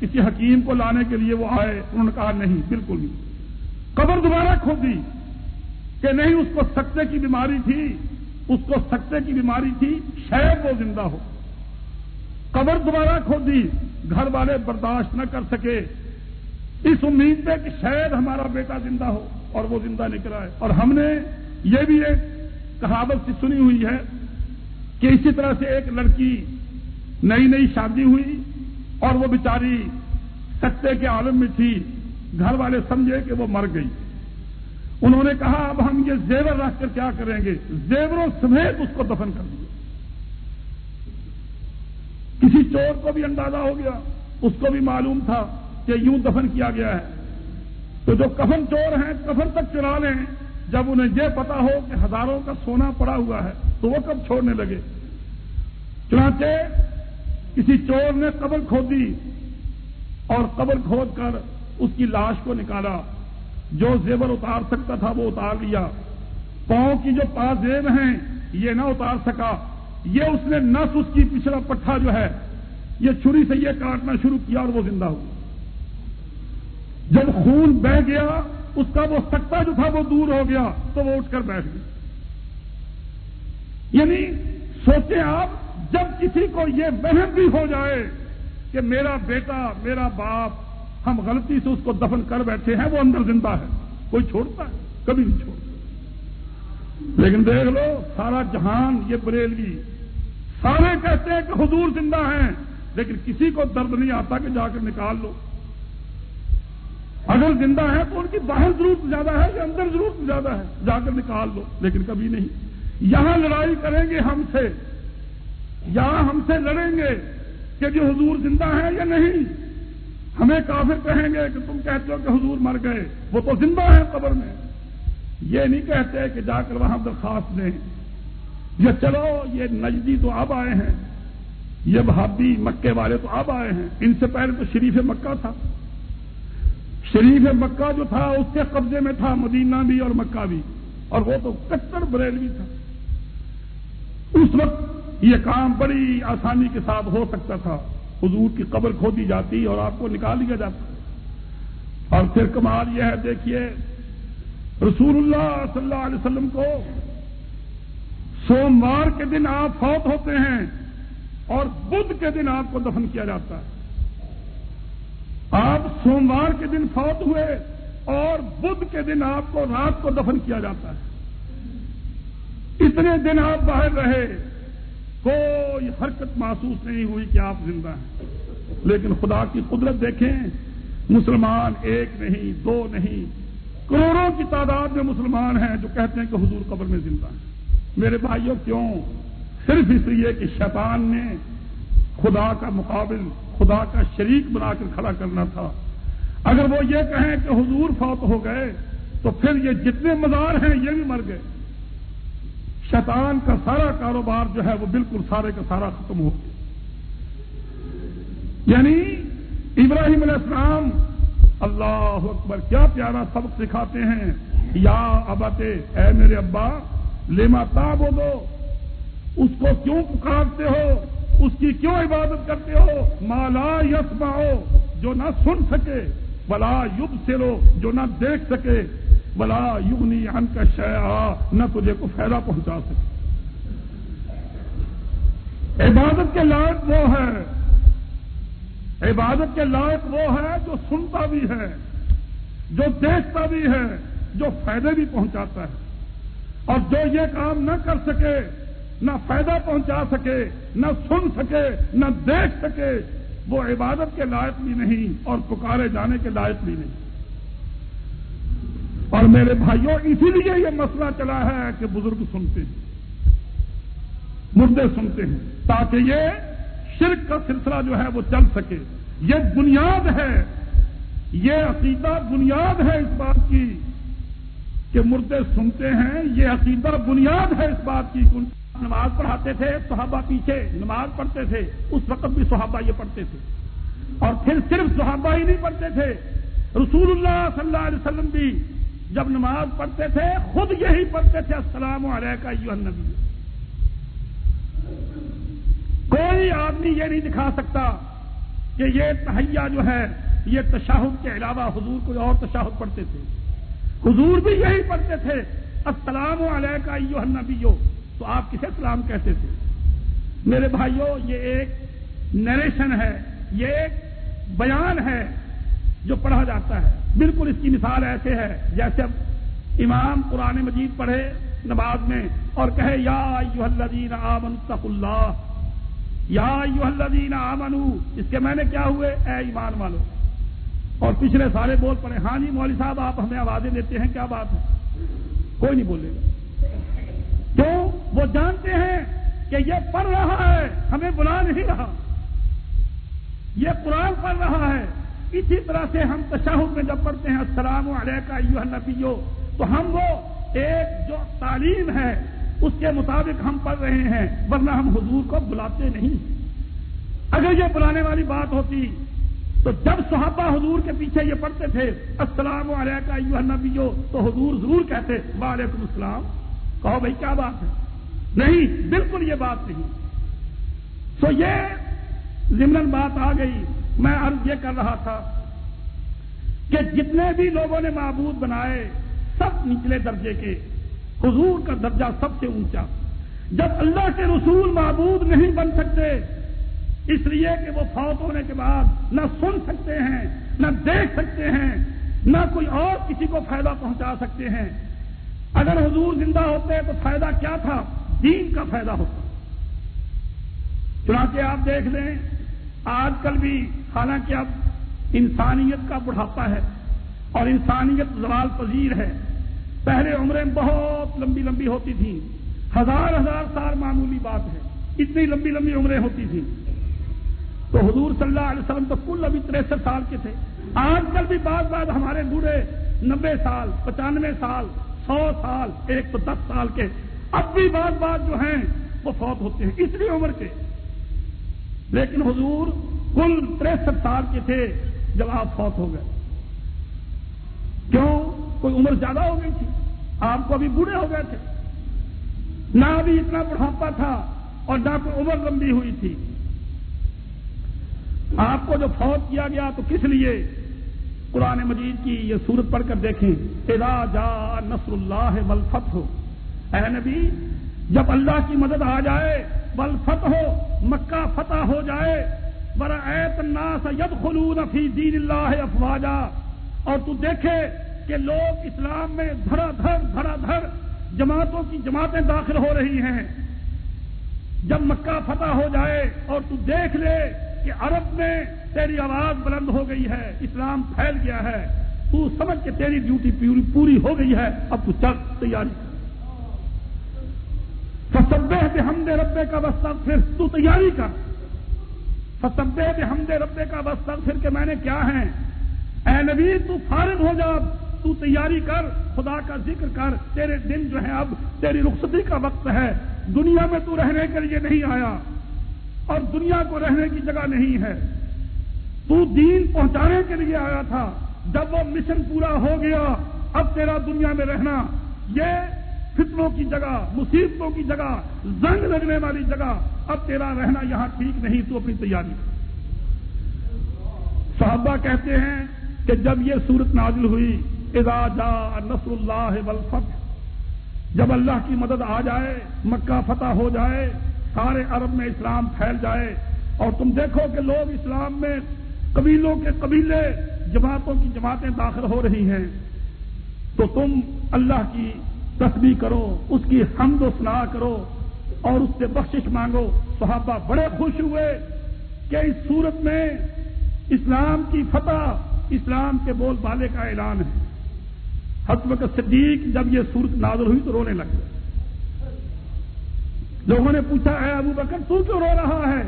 کسی حکیم کو لانے کے لیے وہ آئے، انہوں نے کہا نہیں، بالکل نہیں۔ قبر دوبارہ کھودی کہ نہیں، اس کو سکتے کی بیماری تھی، اس کو سکتے کی بیماری تھی، شاید وہ زندہ ہو۔ قبر دوبارہ کھودی گھر والے برداشت نہ کر سکے۔ اس امید پہ کہ شاید ہمارا بیٹا زندہ ہو اور وہ زندہ نکلا ہے اور ہم نے یہ بھی ایک کہاوت سی سنی ہوئی ہے کہ اسی طرح سے ایک لڑکی نئی نئی شادی ہوئی اور وہ بیچاری سکتے کے عالم میں تھی۔ گھر والے سمجھے کہ وہ مر گئی۔ انہوں نے کہا، اب ہم یہ زیور رکھ کر کیا کریں گے؟ زیوروں سمیت اس کو دفن کر دیا کسی چور کو بھی اندازہ ہو گیا، اس کو بھی معلوم تھا کہ یوں دفن کیا گیا ہے۔ تو جو کفن چور ہیں، کفن تک چرا لیں۔ جب انہیں یہ پتا ہو کہ ہزاروں کا سونا پڑا ہوا ہے، تو وہ کب چھوڑنے لگے؟ چنانچہ کسی چور نے قبر کھودی اور قبر کھود کر اس کی لاش کو نکالا۔ جو زیور اتار سکتا تھا، وہ اتار لیا۔ پاؤں کی جو پازیب ہیں، یہ نہ اتار سکا۔ یہ اس نے نس اس کی پچھلا پٹھا جو ہے، یہ چھری سے یہ کاٹنا شروع کیا اور وہ زندہ ہو جب خون بہ گیا، اس کا وہ سکتا جو تھا وہ دور ہو گیا، تو وہ اٹھ کر بیٹھ گئی۔ یعنی سوچیں آپ، جب کسی کو یہ وہم بھی ہو جائے کہ میرا بیٹا، میرا باپ ہم غلطی سے اس کو دفن کر بیٹھے ہیں، وہ اندر زندہ ہے۔ کوئی چھوڑتا ہے؟ کبھی نہیں چھوڑتا۔ لیکن دیکھ لو، سارا جہان یہ بریلوی۔ سارے کہتے ہیں کہ حضور زندہ ہیں، لیکن کسی کو درد نہیں آتا کہ جا کر نکال لو۔ اگر زندہ ہے تو ان کی باہر ضرورت زیادہ ہے یا اندر ضرورت زیادہ ہے؟ جا کر نکال لو لیکن کبھی نہیں۔ یہاں لڑائی کریں گے ہم سے۔ یا ہم سے لڑیں گے کہ جو حضور زندہ ہے یا نہیں؟ ہمیں کافر کہیں گے کہ تم کہتے ہو کہ حضور مر گئے۔ وہ تو زندہ ہے قبر میں۔ یہ نہیں کہتے کہ جا کر وہاں درخواست دیں۔ یہ چلو، یہ نجدی تو اب آئے ہیں۔ یہ بھابی مکے والے تو اب آئے ہیں۔ ان سے پہلے تو شریف مکہ تھا۔ شریف مکہ جو تھا، اس کے قبضے میں تھا مدینہ بھی اور مکہ بھی، اور وہ تو کٹر بریلوی تھا۔ اس وقت یہ کام بڑی آسانی کے ساتھ ہو سکتا تھا۔ حضور کی قبر کھودی جاتی اور آپ کو نکال لیا جاتا۔ اور پھر کمال یہ ہے، دیکھیے، رسول اللہ صلی اللہ علیہ وسلم کو سوموار کے دن آپ فوت ہوتے ہیں اور بدھ کے دن آپ کو دفن کیا جاتا ہے۔ آپ سوموار کے دن فوت ہوئے اور بدھ کے دن آپ کو رات کو دفن کیا جاتا ہے۔ اتنے دن آپ باہر رہے، کوئی حرکت محسوس نہیں ہوئی کہ آپ زندہ ہیں۔ لیکن خدا کی قدرت دیکھیں، مسلمان ایک نہیں، دو نہیں، کروڑوں کی تعداد میں مسلمان ہیں جو کہتے ہیں کہ حضور قبر میں زندہ ہیں۔ میرے بھائیوں، کیوں؟ صرف اس لیے کہ شیطان نے خدا کا مقابل، خدا کا شریک بنا کر کھڑا کرنا تھا۔ اگر وہ یہ کہیں کہ حضور فوت ہو گئے، تو پھر یہ جتنے مزار ہیں، یہ بھی مر گئے۔ شیطان کا سارا کاروبار جو ہے، وہ بالکل سارے کا سارا ختم ہو گیا۔ یعنی ابراہیم علیہ السلام، اللہ اکبر، کیا پیارا سبق سکھاتے ہیں۔ یا ابتے، اے میرے ابا لیما تاب دو اس کو کیوں پکارتے ہو؟ اس کی کیوں عبادت کرتے ہو؟ مالا یس جو نہ سن سکے بلا یوگ سے لو جو نہ دیکھ سکے بلا یونی ان کا شیا نہ تجھے کو فائدہ پہنچا سکے۔ عبادت کے لائق وہ ہے، عبادت کے لائق وہ ہے جو سنتا بھی ہے، جو دیکھتا بھی ہے، جو فائدے بھی پہنچاتا ہے۔ اور جو یہ کام نہ کر سکے نہ فائدہ پہنچا سکے، نہ سن سکے، نہ دیکھ سکے، وہ عبادت کے لائق بھی نہیں اور پکارے جانے کے لائق بھی نہیں۔ اور میرے بھائیوں، اسی لیے یہ مسئلہ چلا ہے کہ بزرگ سنتے ہیں، مردے سنتے ہیں، تاکہ یہ شرک کا سلسلہ جو ہے وہ چل سکے۔ یہ بنیاد ہے، یہ عقیدہ بنیاد ہے اس بات کی کہ مردے سنتے ہیں، یہ عقیدہ بنیاد ہے اس بات کی نماز پڑھاتے تھے، صحابہ پیچھے نماز پڑھتے تھے، اس وقت بھی صحابہ یہ پڑھتے تھے۔ اور پھر صرف صحابہ ہی نہیں پڑھتے تھے، رسول اللہ صلی اللہ علیہ وسلم بھی جب نماز پڑھتے تھے، خود یہی پڑھتے تھے، السلام علیکم نبی کوئی آدمی یہ نہیں دکھا سکتا کہ یہ تہیا جو ہے، یہ تشاہد کے علاوہ حضور کوئی اور تشاہد پڑھتے تھے۔ حضور بھی یہی پڑھتے تھے، السلام علیکم نبی تو آپ کسے سلام کہتے تھے؟ میرے بھائیوں یہ ایک نریشن ہے، یہ ایک بیان ہے جو پڑھا جاتا ہے۔ بالکل اس کی مثال ایسے ہے جیسے اب امام قرآن مجید پڑھے نماز میں اور کہے، یا الذین آمنوا اللہ۔ یا الذین آمنو اس کے میں نے کیا ہوئے؟ اے ایمان والو۔ اور پچھلے سارے بول پڑے ہاں جی مولوی صاحب، آپ ہمیں آوازیں دیتے ہیں، کیا بات ہے؟ کوئی نہیں بولے گا۔ تو وہ جانتے ہیں کہ یہ پڑھ رہا ہے، ہمیں بلا نہیں رہا۔ یہ قرآن پڑھ رہا ہے۔ اسی طرح سے ہم تشاہد میں جب پڑھتے ہیں، السلام علیکم نبیو تو ہم وہ ایک جو تعلیم ہے، اس کے مطابق ہم پڑھ رہے ہیں، ورنہ ہم حضور کو بلاتے نہیں۔ اگر یہ بلانے والی بات ہوتی، تو جب صحابہ حضور کے پیچھے یہ پڑھتے تھے، السلام علیکم نبیو تو حضور ضرور کہتے، وعلیکم السلام۔ کہو بھائی کیا بات ہے؟ نہیں، بالکل یہ بات نہیں۔ تو یہ ضمن بات آ گئی۔ میں عرض یہ کر رہا تھا کہ جتنے بھی لوگوں نے معبود بنائے سب نچلے درجے کے، حضور کا درجہ سب سے اونچا۔ جب اللہ کے رسول معبود نہیں بن سکتے، اس لیے کہ وہ فوت ہونے کے بعد نہ سن سکتے ہیں، نہ دیکھ سکتے ہیں، نہ کوئی اور کسی کو فائدہ پہنچا سکتے ہیں۔ اگر حضور زندہ ہوتے تو فائدہ کیا تھا؟ دین کا فائدہ ہوتا۔ چنانچہ آپ دیکھ لیں، آج کل بھی حالانکہ اب انسانیت کا بڑھاپا ہے اور انسانیت زوال پذیر ہے۔ پہلے عمریں بہت لمبی لمبی ہوتی تھیں۔ ہزار ہزار سال معمولی بات ہے۔ اتنی لمبی لمبی عمریں ہوتی تھیں۔ تو حضور صلی اللہ علیہ وسلم تو کل ابھی تریسٹھ سال کے تھے۔ آج کل بھی بعض بعض ہمارے بوڑھے نبے سال، پچانوے سال سو سال، ایک سو دس سال کے اب بھی بعض بعض جو ہیں وہ فوت ہوتے ہیں، اتنی عمر کے۔ لیکن حضور کل تریسٹھ سال کے تھے جب آپ فوت ہو گئے۔ کیوں؟ کوئی عمر زیادہ ہو گئی تھی۔ آپ کو ابھی بوڑھے ہو گئے تھے۔ نہ ابھی اتنا بڑھاپا تھا اور نہ کوئی عمر لمبی ہوئی تھی۔ آپ کو جو فوت کیا گیا تو کس لیے؟ قرآن مجید کی یہ صورت پڑھ کر دیکھیں۔ اذا جا نصر اللہ بل فتح ہو اے نبی، جب اللہ کی مدد آ جائے بل فتح ہو مکہ فتح ہو جائے برا الناس يدخلون فی دین اللہ افواجا اور تو دیکھے کہ لوگ اسلام میں دھڑا دھڑ دھڑا دھڑ جماعتوں کی جماعتیں داخل ہو رہی ہیں۔ جب مکہ فتح ہو جائے اور تو دیکھ لے کہ عرب میں تیری آواز بلند ہو گئی ہے، اسلام پھیل گیا ہے۔ تو سمجھ کے تیری ڈیوٹی پوری ہو گئی ہے۔ اب تو چل، تیاری فسبے پہ ہم دے ربے کا بس پھر تو تیاری کر۔ فسبے پہ ہم دے ربے کا بس پھر کے میں نے کیا ہے اے نبی، تو فارغ ہو جا۔ تو تیاری کر، خدا کا ذکر کر۔ تیرے دن جو ہے اب، تیری رخصتی کا وقت ہے۔ دنیا میں تو رہنے کے لیے نہیں آیا۔ اور دنیا کو رہنے کی جگہ نہیں ہے۔ تو دین پہنچانے کے لیے آیا تھا۔ جب وہ مشن پورا ہو گیا، اب تیرا دنیا میں رہنا۔ یہ فتنوں کی جگہ، مصیبتوں کی جگہ، زنگ لگنے والی جگہ۔ اب تیرا رہنا یہاں ٹھیک نہیں، تو اپنی تیاری صحابہ کہتے ہیں کہ جب یہ صورت نازل ہوئی، اذا جا نصر اللہ والفتح، جب اللہ کی مدد آ جائے، مکہ فتح ہو جائے سارے عرب میں اسلام پھیل جائے اور تم دیکھو کہ لوگ اسلام میں قبیلوں کے قبیلے جماعتوں کی جماعتیں داخل ہو رہی ہیں۔ تو تم اللہ کی تصویر کرو، اس کی حمد و سنا کرو اور اس سے بخشش مانگو۔ صحابہ بڑے خوش ہوئے کہ اس صورت میں اسلام کی فتح، اسلام کے بول بالے کا اعلان ہے۔ حسب صدیق جب یہ صورت نازل ہوئی تو رونے لگے لوگوں نے پوچھا ہے ابو بکر، تو کیوں رو رہا ہے؟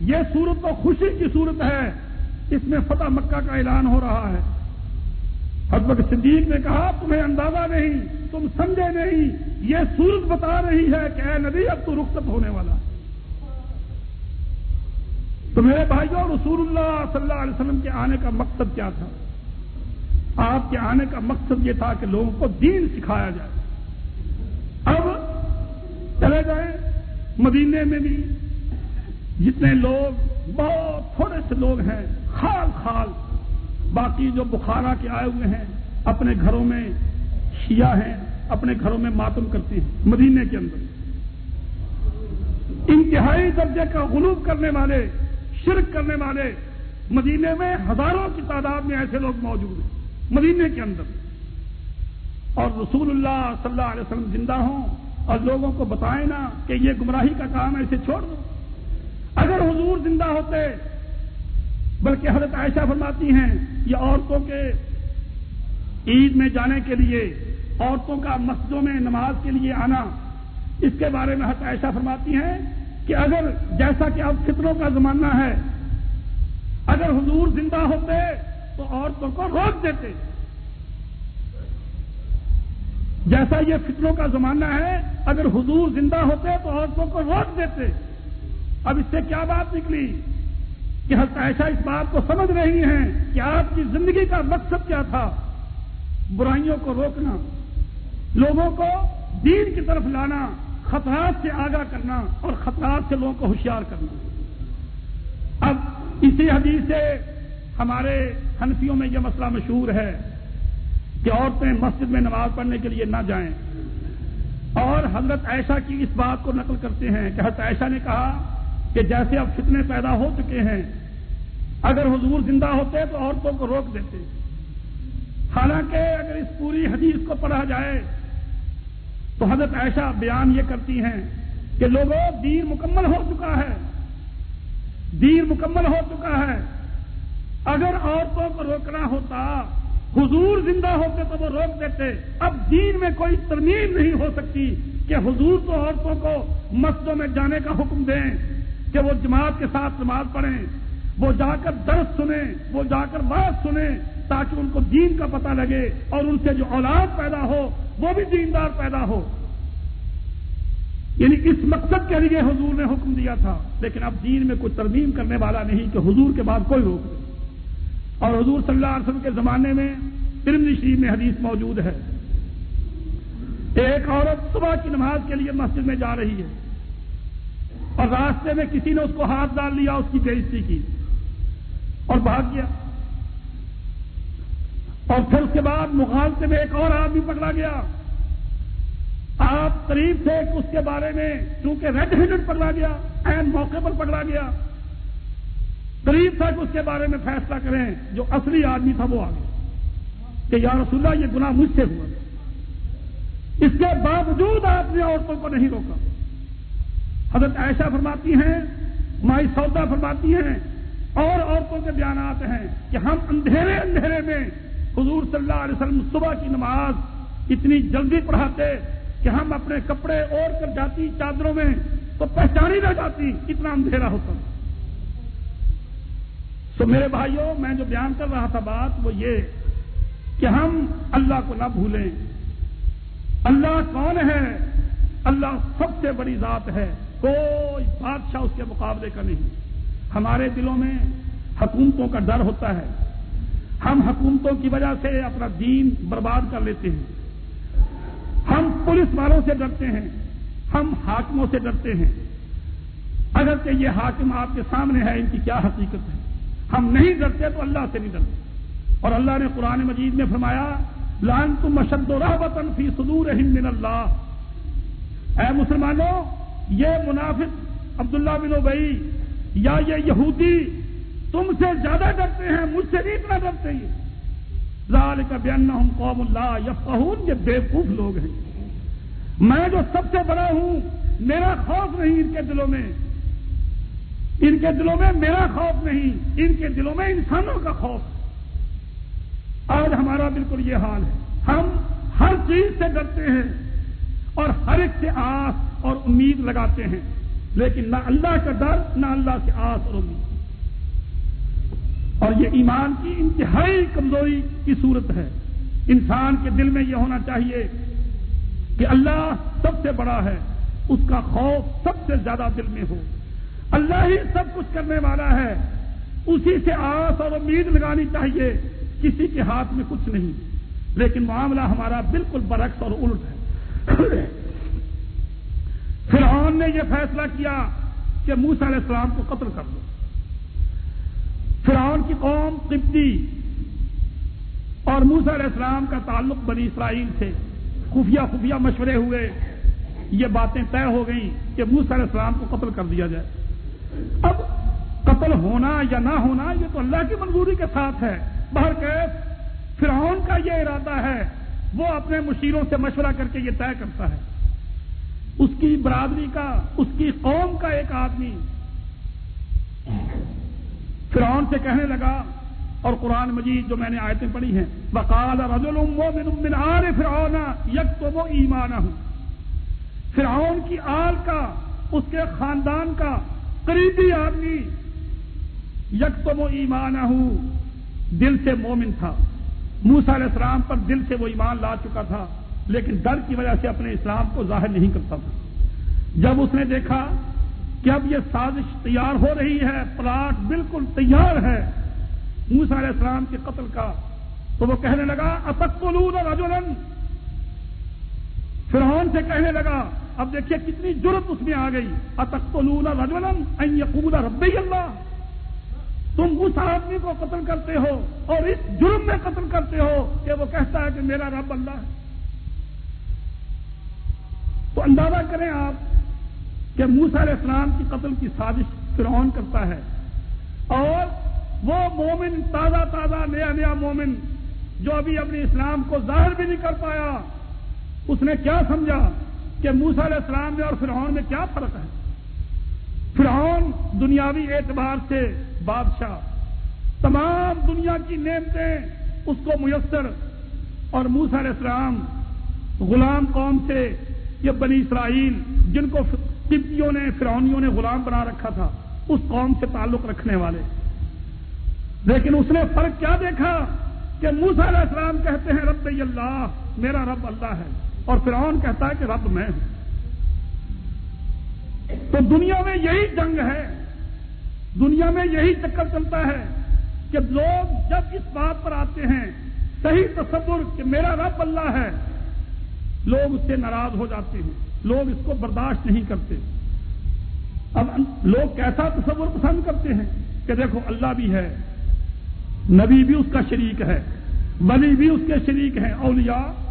یہ صورت تو خوشی کی صورت ہے۔ اس میں فتح مکہ کا اعلان ہو رہا ہے۔ حضرت صدیق نے کہا، تمہیں اندازہ نہیں، تم سمجھے نہیں، یہ صورت بتا رہی ہے کہ اے نبی، اب تو رخصت ہونے والا تو میرے بھائیوں، رسول اللہ صلی اللہ علیہ وسلم کے آنے کا مقصد کیا تھا؟ آپ کے آنے کا مقصد یہ تھا کہ لوگوں کو دین سکھایا جائے۔ چلے جائیں مدینے میں بھی۔ جتنے لوگ، بہت تھوڑے سے لوگ ہیں، خال خال۔ باقی جو بخارا کے آئے ہوئے ہیں، اپنے گھروں میں شیعہ ہیں، اپنے گھروں میں ماتم کرتے ہیں، مدینے کے اندر۔ انتہائی درجے کا غلوب کرنے والے، شرک کرنے والے، مدینے میں ہزاروں کی تعداد میں ایسے لوگ موجود ہیں، مدینے کے اندر۔ اور رسول اللہ صلی اللہ علیہ وسلم زندہ ہوں اور لوگوں کو بتائیں نا کہ یہ گمراہی کا کام ایسے چھوڑ دو۔ اگر حضور زندہ ہوتے، بلکہ حضرت عائشہ فرماتی ہیں، یہ عورتوں کے عید میں جانے کے لیے، عورتوں کا مسجدوں میں نماز کے لیے آنا، اس کے بارے میں حضرت عائشہ فرماتی ہیں کہ اگر جیسا کہ اب فطروں کا زمانہ ہے، اگر حضور زندہ ہوتے تو عورتوں کو روک دیتے۔ جیسا یہ فطروں کا زمانہ ہے، اگر حضور زندہ ہوتے تو عورتوں کو روک دیتے۔ اب اس سے کیا بات نکلی؟ کہ حضرت عائشہ اس بات کو سمجھ رہی ہیں کہ آپ کی زندگی کا مقصد کیا تھا؟ برائیوں کو روکنا، لوگوں کو دین کی طرف لانا، خطرات سے آگاہ کرنا اور خطرات سے لوگوں کو ہوشیار کرنا۔ اب اسی حدیث سے ہمارے حنفیوں میں یہ مسئلہ مشہور ہے۔ کہ عورتیں مسجد میں نماز پڑھنے کے لیے نہ جائیں۔ اور حضرت عائشہ کی اس بات کو نقل کرتے ہیں کہ حضرت عائشہ نے کہا کہ جیسے اب فتنے پیدا ہو چکے ہیں، اگر حضور زندہ ہوتے تو عورتوں کو روک دیتے۔ حالانکہ اگر اس پوری حدیث کو پڑھا جائے تو حضرت عائشہ بیان یہ کرتی ہیں کہ لوگوں، دین مکمل ہو چکا ہے۔ دین مکمل ہو چکا ہے۔ اگر عورتوں کو روکنا ہوتا حضور زندہ ہوتے تو وہ روک دیتے، اب دین میں کوئی ترمیم نہیں ہو سکتی کہ حضور تو عورتوں کو مسجدوں میں جانے کا حکم دیں، کہ وہ جماعت کے ساتھ نماز پڑھیں، وہ جا کر درس سنیں، وہ جا کر بات سنیں، تاکہ ان کو دین کا پتہ لگے اور ان سے جو اولاد پیدا ہو، وہ بھی دیندار پیدا ہو۔ یعنی اس مقصد کے لیے حضور نے حکم دیا تھا، لیکن اب دین میں کوئی ترمیم کرنے والا نہیں کہ حضور کے بعد کوئی روک نہیں اور حضور صلی اللہ علیہ وسلم کے زمانے میں ترمنی شریف میں حدیث موجود ہے۔ ایک عورت صبح کی نماز کے لیے مسجد میں جا رہی ہے اور راستے میں کسی نے اس کو ہاتھ ڈال لیا، اس کی بےزتی کی اور بھاگ گیا۔ اور پھر اس کے بعد مغالطے میں ایک اور آدمی پکڑا گیا۔ آپ قریب سے اس کے بارے میں، چونکہ ریڈ ہینڈڈ پکڑا گیا این موقع پر پکڑا گیا۔ قریب تک اس کے بارے میں فیصلہ کریں جو اصلی آدمی تھا وہ آ گیا کہ یا رسول اللہ، یہ گناہ مجھ سے ہوا۔ اس کے باوجود آپ نے عورتوں کو نہیں روکا۔ حضرت عائشہ فرماتی ہیں، مائی سودا فرماتی ہیں، اور عورتوں کے بیانات ہیں کہ ہم اندھیرے اندھیرے میں حضور صلی اللہ علیہ وسلم صبح کی نماز اتنی جلدی پڑھاتے کہ ہم اپنے کپڑے اوڑھ کر جاتی چادروں میں تو پہچانی نہ جاتی اتنا اندھیرا ہوتا۔ تو میرے بھائیوں، میں جو بیان کر رہا تھا بات، وہ یہ کہ ہم اللہ کو نہ بھولیں۔ اللہ کون ہے؟ اللہ سب سے بڑی ذات ہے۔ کوئی بادشاہ اس کے مقابلے کا نہیں۔ ہمارے دلوں میں حکومتوں کا ڈر ہوتا ہے۔ ہم حکومتوں کی وجہ سے اپنا دین برباد کر لیتے ہیں۔ ہم پولیس والوں سے ڈرتے ہیں۔ ہم حاکموں سے ڈرتے ہیں۔ اگر کہ یہ حاکم آپ کے سامنے ہے ان کی کیا حقیقت ہے؟ ہم نہیں ڈرتے تو اللہ سے نہیں ڈرتے۔ اور اللہ نے قرآن مجید میں فرمایا لان تم اشد و رحبتن فی صدور من اللہ۔ اے مسلمانوں، یہ منافق عبداللہ بن ابئی یا یہ یہودی تم سے زیادہ ڈرتے ہیں، مجھ سے نہیں اتنا ڈرتے یہ۔ لال کا بیان قوم اللہ یفقہون، یہ بیوقوف لوگ ہیں۔ میں جو سب سے بڑا ہوں، میرا خوف نہیں ان کے دلوں میں۔ ان کے دلوں میں میرا خوف نہیں، ان کے دلوں میں انسانوں کا خوف۔ آج ہمارا بالکل یہ حال ہے۔ ہم ہر چیز سے ڈرتے ہیں اور ہر ایک سے آس اور امید لگاتے ہیں، لیکن نہ اللہ کا ڈر، نہ اللہ سے آس اور امید۔ اور یہ ایمان کی انتہائی کمزوری کی صورت ہے۔ انسان کے دل میں یہ ہونا چاہیے کہ اللہ سب سے بڑا ہے، اس کا خوف سب سے زیادہ دل میں ہو۔ اللہ ہی سب کچھ کرنے والا ہے۔ اسی سے آس اور امید لگانی چاہیے، کسی کے ہاتھ میں کچھ نہیں۔ لیکن معاملہ ہمارا بالکل برعکس اور الٹ ہے۔ فرعون نے یہ فیصلہ کیا کہ موسا علیہ السلام کو قتل کر دو۔ فرعون کی قوم قبطی اور موسا علیہ السلام کا تعلق بنی اسرائیل سے خفیہ خفیہ مشورے ہوئے۔ یہ باتیں طے ہو گئیں کہ موسا علیہ السلام کو قتل کر دیا جائے۔ اب قتل ہونا یا نہ ہونا یہ تو اللہ کی منظوری کے ساتھ ہے۔ بہر کیف فرعون کا یہ ارادہ ہے، وہ اپنے مشیروں سے مشورہ کر کے یہ طے کرتا ہے۔ اس کی برادری کا، اس کی قوم کا ایک آدمی فرعون سے کہنے لگا، اور قرآن مجید جو میں نے آیتیں پڑھی ہیں بقال رجل من آل فرعون یک تو وہ ایمان ہوں فرعون کی آل کا، اس کے خاندان کا قریبی آدمی یک تو وہ ایمان ہوں دل سے مومن تھا۔ موسا علیہ السلام پر دل سے وہ ایمان لا چکا تھا، لیکن ڈر کی وجہ سے اپنے اسلام کو ظاہر نہیں کرتا تھا۔ جب اس نے دیکھا کہ اب یہ سازش تیار ہو رہی ہے، پلاٹ بالکل تیار ہے موسا علیہ السلام کے قتل کا، تو وہ کہنے لگا اتکلون رجولن فرعون سے کہنے لگا اب دیکھیے کتنی جرت اس میں آ گئی۔ اتکلون رجولن این یقول ربی اللہ۔ تم اس آدمی کو قتل کرتے ہو اور اس جرم میں قتل کرتے ہو کہ وہ کہتا ہے کہ میرا رب اللہ ہے۔ تو اندازہ کریں آپ کہ موسا علیہ السلام کی قتل کی سازش فرعون کرتا ہے۔ اور وہ مومن، تازہ تازہ، نیا نیا مومن جو ابھی اپنے اسلام کو ظاہر بھی نہیں کر پایا، اس نے کیا سمجھا؟ کہ موسا علیہ السلام میں اور فرعون میں کیا فرق ہے؟ فرعون دنیاوی اعتبار سے بادشاہ۔ تمام دنیا کی نعمتیں اس کو میسر۔ اور موسا علیہ السلام غلام قوم سے یہ بنی اسرائیل، جن کو تبتیوں نے فرونیوں نے غلام بنا رکھا تھا، اس قوم سے تعلق رکھنے والے۔ لیکن اس نے فرق کیا دیکھا کہ موسا علیہ السلام کہتے ہیں رب اللہ، میرا رب اللہ ہے۔ اور فرعون کہتا ہے کہ رب میں ہوں۔ تو دنیا میں یہی جنگ ہے۔ دنیا میں یہی چکر چلتا ہے کہ لوگ جب اس بات پر آتے ہیں، صحیح تصور کہ میرا رب اللہ ہے، لوگ اس سے ناراض ہو جاتے ہیں۔ لوگ اس کو برداشت نہیں کرتے۔ اب لوگ کیسا تصور پسند کرتے ہیں کہ دیکھو اللہ بھی ہے، نبی بھی اس کا شریک ہے، ولی بھی اس کے شریک ہیں، اولیاء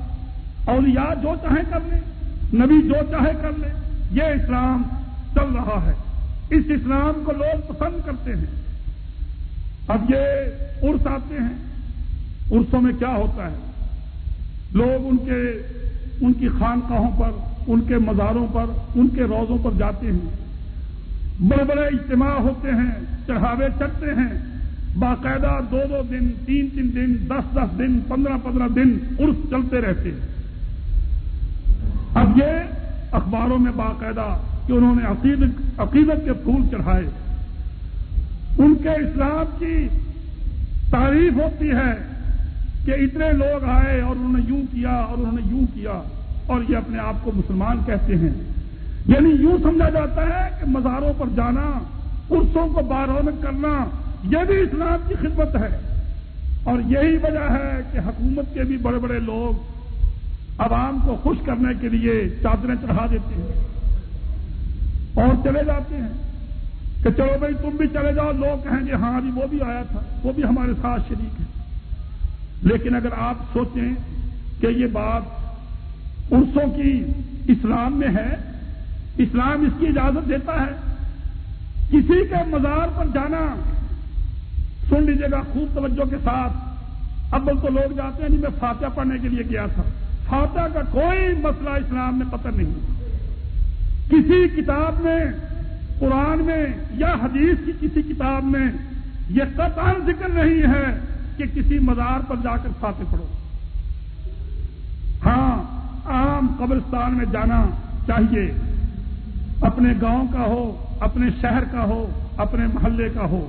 اولیاء جو چاہے کر لیں، نبی جو چاہے کر لیں۔ یہ اسلام چل رہا ہے۔ اس اسلام کو لوگ پسند کرتے ہیں۔ اب یہ عرس آتے ہیں۔ عرسوں میں کیا ہوتا ہے؟ لوگ ان کے، ان کی خانقاہوں پر، ان کے مزاروں پر، ان کے روزوں پر جاتے ہیں۔ بڑے بڑے اجتماع ہوتے ہیں، چڑھاوے چڑھتے ہیں۔ باقاعدہ دو دو دن، تین تین دن، دس دس دن، پندرہ پندرہ دن عرس چلتے رہتے ہیں۔ اب یہ اخباروں میں باقاعدہ کہ انہوں نے عقیدت عقیدت کے پھول چڑھائے۔ ان کے اسلام کی تعریف ہوتی ہے کہ اتنے لوگ آئے اور انہوں نے یوں کیا اور انہوں نے یوں کیا اور یہ اپنے آپ کو مسلمان کہتے ہیں۔ یعنی یوں سمجھا جاتا ہے کہ مزاروں پر جانا عرصوں کو بارونق کرنا، یہ بھی اسلام کی خدمت ہے۔ اور یہی وجہ ہے کہ حکومت کے بھی بڑے بڑے لوگ عوام کو خوش کرنے کے لیے چادریں چڑھا دیتے ہیں۔ اور چلے جاتے ہیں کہ چلو بھائی تم بھی چلے جاؤ، لوگ کہیں گے ہاں جی وہ بھی آیا تھا، وہ بھی ہمارے ساتھ شریک ہے لیکن اگر آپ سوچیں کہ یہ بات عرصوں کی اسلام میں ہے، اسلام اس کی اجازت دیتا ہے۔ کسی کے مزار پر جانا، سن لیجیے گا، خوب توجہ کے ساتھ۔ اب تو لوگ جاتے ہیں جی میں فاتحہ پڑھنے کے لیے گیا تھا۔ فاتحہ کا کوئی مسئلہ اسلام میں پتہ نہیں کسی کتاب میں، قرآن میں یا حدیث کی کسی کتاب میں یہ قطع ذکر نہیں ہے کہ کسی مزار پر جا کر فاتح پڑھو۔ ہاں عام قبرستان میں جانا چاہیے۔ اپنے گاؤں کا ہو، اپنے شہر کا ہو، اپنے محلے کا ہو۔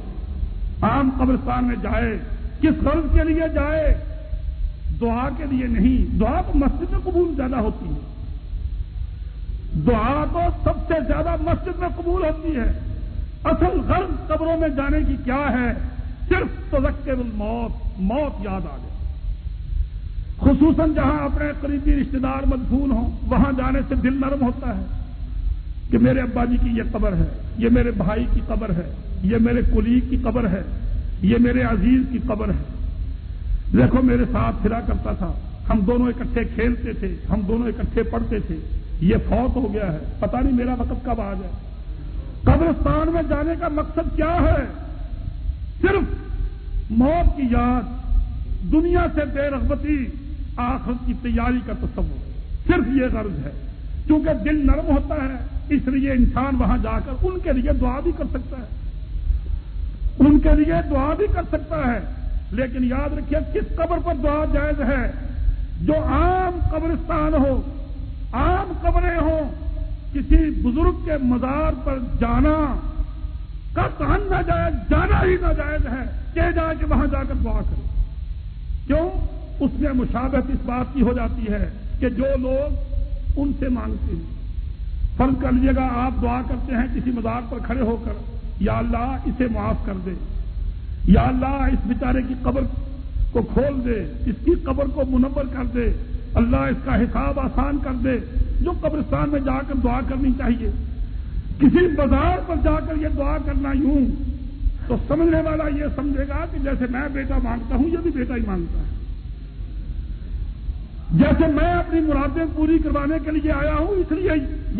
عام قبرستان میں جائے، کس غرض کے لیے جائے؟ دعا کے لیے نہیں، دعا تو مسجد میں قبول زیادہ ہوتی ہے۔ دعا تو سب سے زیادہ مسجد میں قبول ہوتی ہے۔ اصل غرض قبروں میں جانے کی کیا ہے؟ صرف تذکر الموت، موت یاد آ جائے۔ خصوصاً جہاں اپنے قریبی رشتے دار مدفون ہوں، وہاں جانے سے دل نرم ہوتا ہے کہ میرے ابا جی کی یہ قبر ہے، یہ میرے بھائی کی قبر ہے، یہ میرے کلیگ کی قبر ہے، یہ میرے عزیز کی قبر ہے۔ دیکھو میرے ساتھ پھرا کرتا تھا۔ ہم دونوں اکٹھے کھیلتے تھے، ہم دونوں اکٹھے پڑھتے تھے۔ یہ فوت ہو گیا ہے۔ پتہ نہیں میرا وقت کب آ جائے۔ قبرستان میں جانے کا مقصد کیا ہے؟ صرف موت کی یاد، دنیا سے بے رغبتی، آخرت کی تیاری کا تصور۔ صرف یہ غرض ہے۔ کیونکہ دل نرم ہوتا ہے، اس لیے انسان وہاں جا کر ان کے لیے دعا بھی کر سکتا ہے۔ ان کے لیے دعا بھی کر سکتا ہے۔ لیکن یاد رکھیے کس قبر پر دعا جائز ہے؟ جو عام قبرستان ہو، عام قبریں ہوں، کسی بزرگ کے مزار پر جانا کا کان نہ جائز جانا ہی نہ جائز ہے، کہ جا کے وہاں جا کر دعا کرے۔ کیوں؟ اس میں مشابت اس بات کی ہو جاتی ہے کہ جو لوگ ان سے مانگتے ہیں۔ فرض کر لیجیے گا، آپ دعا کرتے ہیں، کسی مزار پر کھڑے ہو کر، یا اللہ اسے معاف کر دے۔ یا اللہ اس بیچارے کی قبر کو کھول دے، اس کی قبر کو منور کر دے، اللہ اس کا حساب آسان کر دے۔ جو قبرستان میں جا کر دعا کرنی چاہیے۔ کسی بازار پر جا کر یہ دعا کرنا یوں تو سمجھنے والا یہ سمجھے گا کہ جیسے میں بیٹا مانگتا ہوں، یہ بھی بیٹا ہی مانگتا ہے۔ جیسے میں اپنی مرادیں پوری کروانے کے لیے آیا ہوں، اس لیے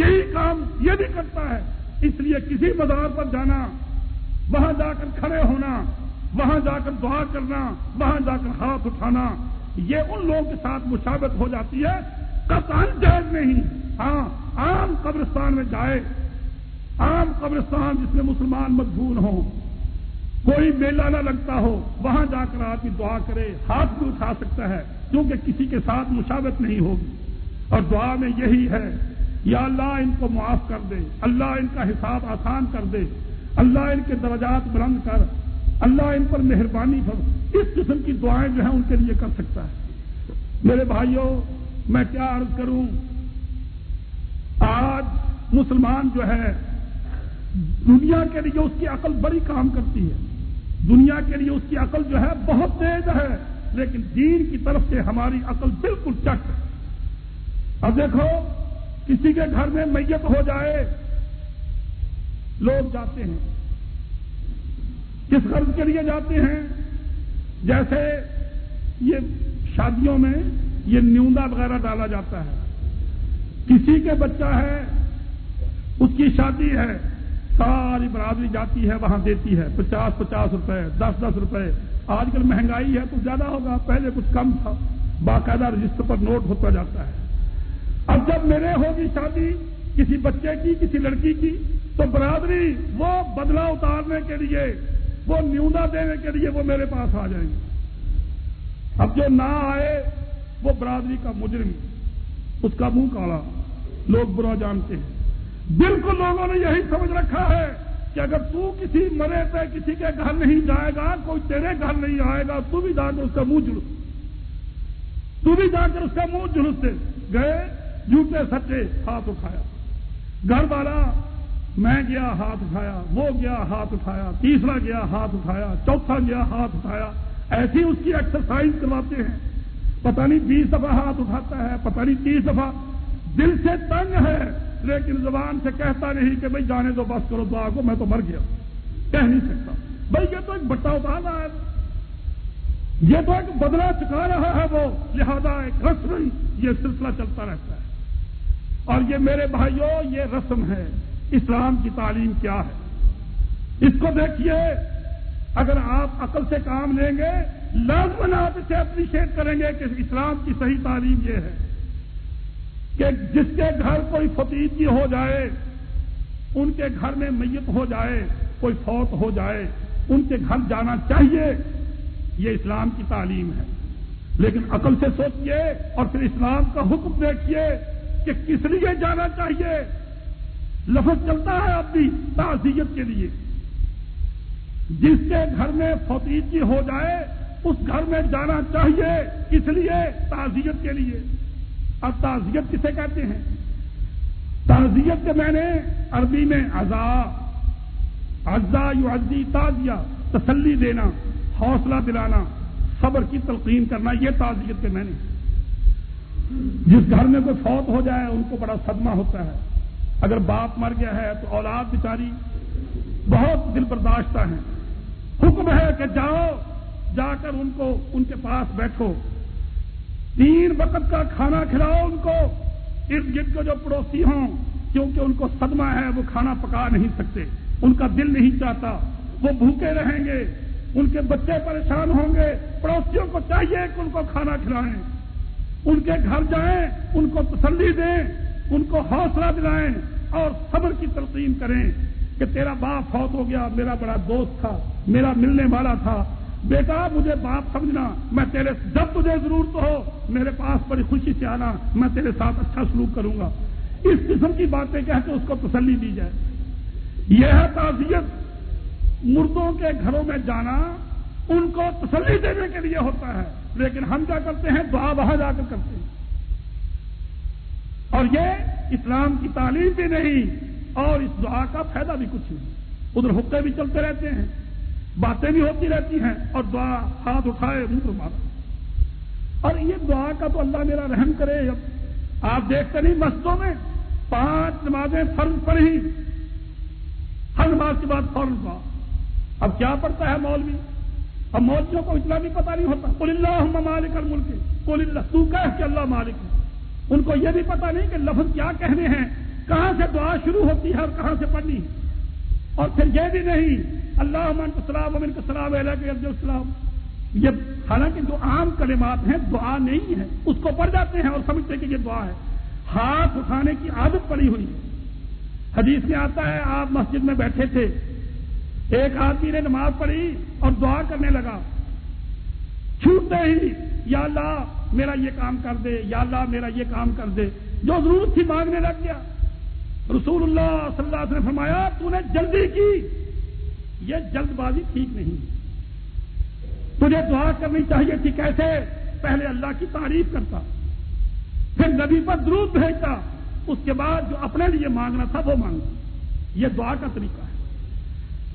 یہی کام یہ بھی کرتا ہے۔ اس لیے کسی مزار پر جانا، وہاں جا کر کھڑے ہونا وہاں جا کر دعا کرنا، وہاں جا کر ہاتھ اٹھانا، یہ ان لوگوں کے ساتھ مشابت ہو جاتی ہے۔ کسان جائز نہیں۔ ہاں عام قبرستان میں جائے۔ عام قبرستان جس میں مسلمان مضبوط ہوں۔ کوئی میلہ نہ لگتا ہو، وہاں جا کر آدمی دعا کرے، ہاتھ بھی اٹھا سکتا ہے، کیونکہ کسی کے ساتھ مشابت نہیں ہوگی۔ اور دعا میں یہی ہے، یا اللہ ان کو معاف کر دے، اللہ ان کا حساب آسان کر دے، اللہ ان کے درجات بلند کر۔ اللہ ان پر مہربانی کر اس قسم کی دعائیں جو ہیں ان کے لیے کر سکتا ہے۔ میرے بھائیوں، میں کیا عرض کروں؟ آج مسلمان جو ہے، دنیا کے لیے اس کی عقل بڑی کام کرتی ہے۔ دنیا کے لیے اس کی عقل جو ہے بہت تیز ہے، لیکن دین کی طرف سے ہماری عقل بالکل چٹ اب دیکھو، کسی کے گھر میں میت ہو جائے، لوگ جاتے ہیں۔ کس غرض کے لیے جاتے ہیں، جیسے یہ شادیوں میں یہ نیوندا وغیرہ ڈالا جاتا ہے۔ کسی کے بچہ ہے، اس کی شادی ہے، ساری برادری جاتی ہے، وہاں دیتی ہے۔ پچاس پچاس روپے، دس دس روپے۔ آج کل مہنگائی ہے تو زیادہ ہوگا، پہلے کچھ کم تھا۔ باقاعدہ رجسٹر پر نوٹ ہوتا جاتا ہے۔ اب جب میرے ہوگی شادی کسی بچے کی، کسی لڑکی کی، تو برادری وہ بدلا اتارنے کے لیے وہ نیوندا دینے کے لیے وہ میرے پاس آ جائیں گے۔ اب جو نہ آئے، وہ برادری کا مجرم، اس کا منہ کالا۔ لوگ برا جانتے ہیں۔ بالکل لوگوں نے یہی سمجھ رکھا ہے کہ اگر تو کسی مرے پہ کسی کے گھر نہیں جائے گا، کوئی تیرے گھر نہیں آئے گا، تو بھی جا کر اس کا منہ جلس تو بھی جا کر اس کا منہ جلس دے۔ گئے، جھوٹے، سچے، ہاتھ اٹھایا۔ گھر والا میں گیا ہاتھ اٹھایا، وہ گیا ہاتھ اٹھایا، تیسرا گیا ہاتھ اٹھایا، چوتھا گیا ہاتھ اٹھایا۔ ایسی اس کی ایکسرسائز کرواتے ہیں۔ پتہ نہیں بیس دفعہ ہاتھ اٹھاتا ہے، پتہ نہیں تیس دفعہ۔ دل سے تنگ ہے، لیکن زبان سے کہتا نہیں کہ بھائی جانے دو، بس کرو دعا کو، میں تو مر گیا۔ کہہ نہیں سکتا۔ بھائی یہ تو ایک بٹا اتار رہا ہے۔ یہ تو ایک بدلا چکا رہا ہے وہ۔ لہذا ایک رسم، یہ سلسلہ چلتا رہتا ہے۔ اور یہ میرے بھائیوں یہ رسم ہے۔ اسلام کی تعلیم کیا ہے؟ اس کو دیکھیے، اگر آپ عقل سے کام لیں گے لازمن آپ اسے اپریشیٹ کریں گے کہ اسلام کی صحیح تعلیم یہ ہے کہ جس کے گھر کوئی فتیجی ہو جائے، ان کے گھر میں میت ہو جائے، کوئی فوت ہو جائے، ان کے گھر جانا چاہیے، یہ اسلام کی تعلیم ہے۔ لیکن عقل سے سوچیے اور پھر اسلام کا حکم دیکھیے کہ کس لیے جانا چاہیے؟ لفظ چلتا ہے اپنی تعزیت کے لیے۔ جس کے گھر میں فوتیجی ہو جائے، اس گھر میں جانا چاہیے۔ کس لیے؟ تعزیت کے لیے۔ اب تعزیت کسے کہتے ہیں؟ تعزیت کے میں نے عربی میں ازا ازا یو ازی تازیا تسلی دینا، حوصلہ دلانا، صبر کی تلقین کرنا، یہ تعزیت کے میں نے۔ جس گھر میں کوئی فوت ہو جائے، ان کو بڑا صدمہ ہوتا ہے۔ اگر باپ مر گیا ہے تو اولاد بیچاری بہت دل برداشتہ ہیں۔ حکم ہے کہ جاؤ، جا کر ان کو، ان کے پاس بیٹھو۔ تین وقت کا کھانا کھلاؤ ان کو۔ ارد گرد کو جو پڑوسی ہوں، کیونکہ ان کو صدمہ ہے، وہ کھانا پکا نہیں سکتے۔ ان کا دل نہیں چاہتا۔ وہ بھوکے رہیں گے۔ ان کے بچے پریشان ہوں گے۔ پڑوسیوں کو چاہیے کہ ان کو کھانا کھلائیں۔ ان کے گھر جائیں، ان کو تسلی دیں، ان کو حوصلہ دلائیں۔ اور صبر کی تلقین کریں کہ تیرا باپ فوت ہو گیا، میرا بڑا دوست تھا، میرا ملنے والا تھا۔ بیٹا، مجھے باپ سمجھنا، میں تیرے، جب تجھے ضرورت ہو، میرے پاس بڑی خوشی سے آنا، میں تیرے ساتھ اچھا سلوک کروں گا۔ اس قسم کی باتیں کہہ کے اس کو تسلی دی جائے۔ یہ ہے تعزیت۔ مردوں کے گھروں میں جانا ان کو تسلی دینے کے لیے ہوتا ہے، لیکن ہم کیا کرتے ہیں؟ دعا وہاں جا کر کرتے ہیں۔ اور یہ اسلام کی تعلیم بھی نہیں اور اس دعا کا فائدہ بھی کچھ نہیں۔ ادھر حقے بھی چلتے رہتے ہیں، باتیں بھی ہوتی رہتی ہیں اور دعا ہاتھ اٹھائے منہ مارا۔ اور یہ دعا کا تو اللہ میرا رحم کرے آپ دیکھتے نہیں مسجدوں میں پانچ نمازیں فرض پڑھی۔ ہر نماز کے بعد فوراً دعا۔ اب کیا پڑتا ہے مولوی؟ اب مولویوں کو اتنا بھی پتا نہیں ہوتا۔ کل اللہ مالک الملک۔ کل اللہ، تو کہ اللہ مالک ہے۔ ان کو یہ بھی پتا نہیں کہ لفظ کیا کہنے ہیں، کہاں سے دعا شروع ہوتی ہے اور کہاں سے پڑھنی۔ اور پھر یہ بھی نہیں اللہ عمن السلام امن السلام علیہ السلام۔ یہ حالانکہ جو عام کلمات ہیں، دعا نہیں ہے، اس کو پڑھ جاتے ہیں اور سمجھتے کہ یہ دعا ہے۔ ہاتھ اٹھانے کی عادت پڑی ہوئی۔ حدیث میں آتا ہے، آپ مسجد میں بیٹھے تھے، ایک آدمی نے نماز پڑھی اور دعا کرنے لگا۔ چھوٹتے ہی، یا اللہ میرا یہ کام کر دے، یا اللہ میرا یہ کام کر دے۔ جو ضرورت تھی مانگنے لگ گیا۔ رسول اللہ صلی اللہ علیہ وسلم فرمایا، تو نے جلدی کی۔ یہ جلد بازی ٹھیک نہیں۔ تجھے دعا کرنی چاہیے تھی کیسے؟ پہلے اللہ کی تعریف کرتا، پھر نبی پر درود بھیجتا۔ اس کے بعد جو اپنے لیے مانگنا تھا، وہ مانگتا۔ یہ دعا کا طریقہ ہے۔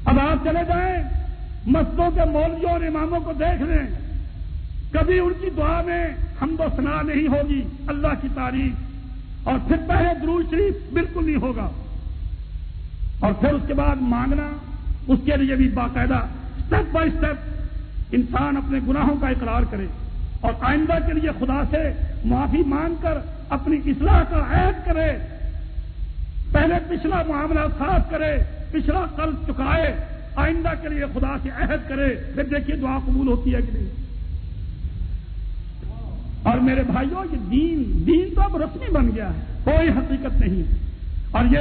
اب آپ چلے جائیں مسجدوں کے مولویوں اور اماموں کو دیکھ لیں۔ کبھی ان کی دعا میں ہم و سنا نہیں ہوگی، اللہ کی تعریف۔ اور پھر پہلے درود شریف بالکل نہیں ہوگا۔ اور پھر اس کے بعد مانگنا، اس کے لیے بھی باقاعدہ اسٹیپ بائی اسٹیپ انسان اپنے گناہوں کا اقرار کرے۔ اور آئندہ کے لیے خدا سے معافی مانگ کر اپنی اصلاح کا عہد کرے۔ پہلے پچھلا معاملہ صاف کرے، پچھلا قرض چکائے آئندہ کے لیے خدا سے عہد کرے۔ پھر دیکھیے دعا قبول ہوتی ہے کہ نہیں۔ اور میرے بھائیوں یہ دین دین تو اب رسمی بن گیا ہے، کوئی حقیقت نہیں۔ اور یہ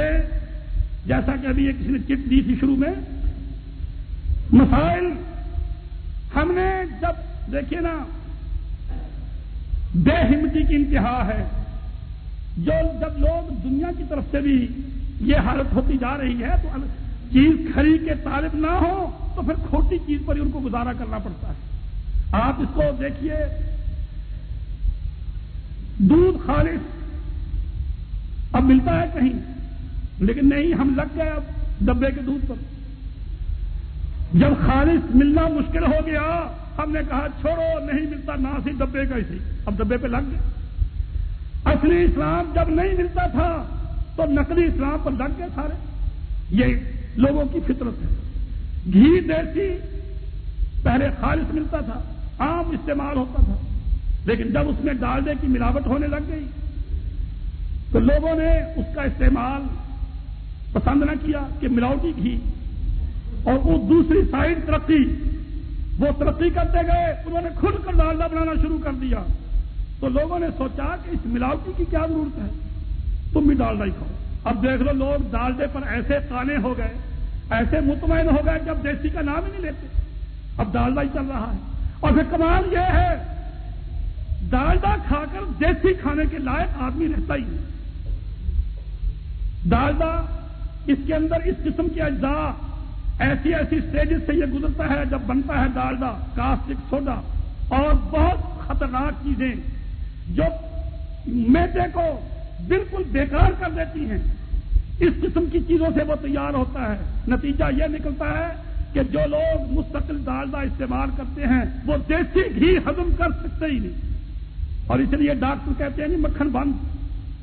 جیسا کہ ابھی کسی نے چٹ دی تھی شروع میں، مسائل ہم نے جب دیکھیے نا، بے ہمتی کی انتہا ہے، جو جب لوگ دنیا کی طرف سے بھی یہ حالت ہوتی جا رہی ہے، تو چیز کھری کے طالب نہ ہو تو پھر کھوٹی چیز پر ہی ان کو گزارا کرنا پڑتا ہے۔ آپ اس کو دیکھیے دودھ خالص. اب ملتا ہے کہیں، لیکن نہیں، ہم لگ گئے اب ڈبے کے دودھ پر۔ جب خالص ملنا مشکل ہو گیا، ہم نے کہا، چھوڑو، نہیں ملتا، نہ سی ڈبے کا اسی اب ڈبے پہ لگ گئے۔ اصلی اسلام جب نہیں ملتا تھا، تو نقلی اسلام پر لگ گئے سارے۔ یہ لوگوں کی فطرت ہے۔ گھی دیسی پہلے خالص ملتا تھا، عام استعمال ہوتا تھا۔ لیکن جب اس میں ڈالڈے کی ملاوٹ ہونے لگ گئی، تو لوگوں نے اس کا استعمال پسند نہ کیا کہ ملاوٹی گھی اور وہ دوسری سائڈ ترقی، وہ ترقی کرتے گئے، انہوں نے خود کر ڈالڈا بنانا شروع کر دیا۔ تو لوگوں نے سوچا کہ اس ملاوٹی کی کیا ضرورت ہے؟ تم بھی ڈالڈا ہی کھاؤ۔ اب دیکھ لو، لوگ ڈالڈے پر ایسے کانے ہو گئے، ایسے مطمئن ہو گئے کہ اب دیسی کا نام ہی نہیں لیتے۔ اب ڈالڈا ہی چل رہا ہے۔ اور پھر کمال یہ ہے ڈالڈا کھا کر دیسی کھانے کے لائق آدمی رہتا ہی نہیں۔ ڈالڈا اس کے اندر اس قسم کے اجزاء ایسی ایسی اسٹیجز سے یہ گزرتا ہے، جب بنتا ہے ڈالڈا کاسٹک سوڈا اور بہت خطرناک چیزیں جو میٹے کو بالکل بیکار کر دیتی ہیں۔ اس قسم کی چیزوں سے وہ تیار ہوتا ہے۔ نتیجہ یہ نکلتا ہے کہ جو لوگ مستقل ڈالڈا استعمال کرتے ہیں، وہ دیسی گھی ہضم کر سکتے ہی نہیں۔ اور اس لیے ڈاکٹر کہتے ہیں مکھن بند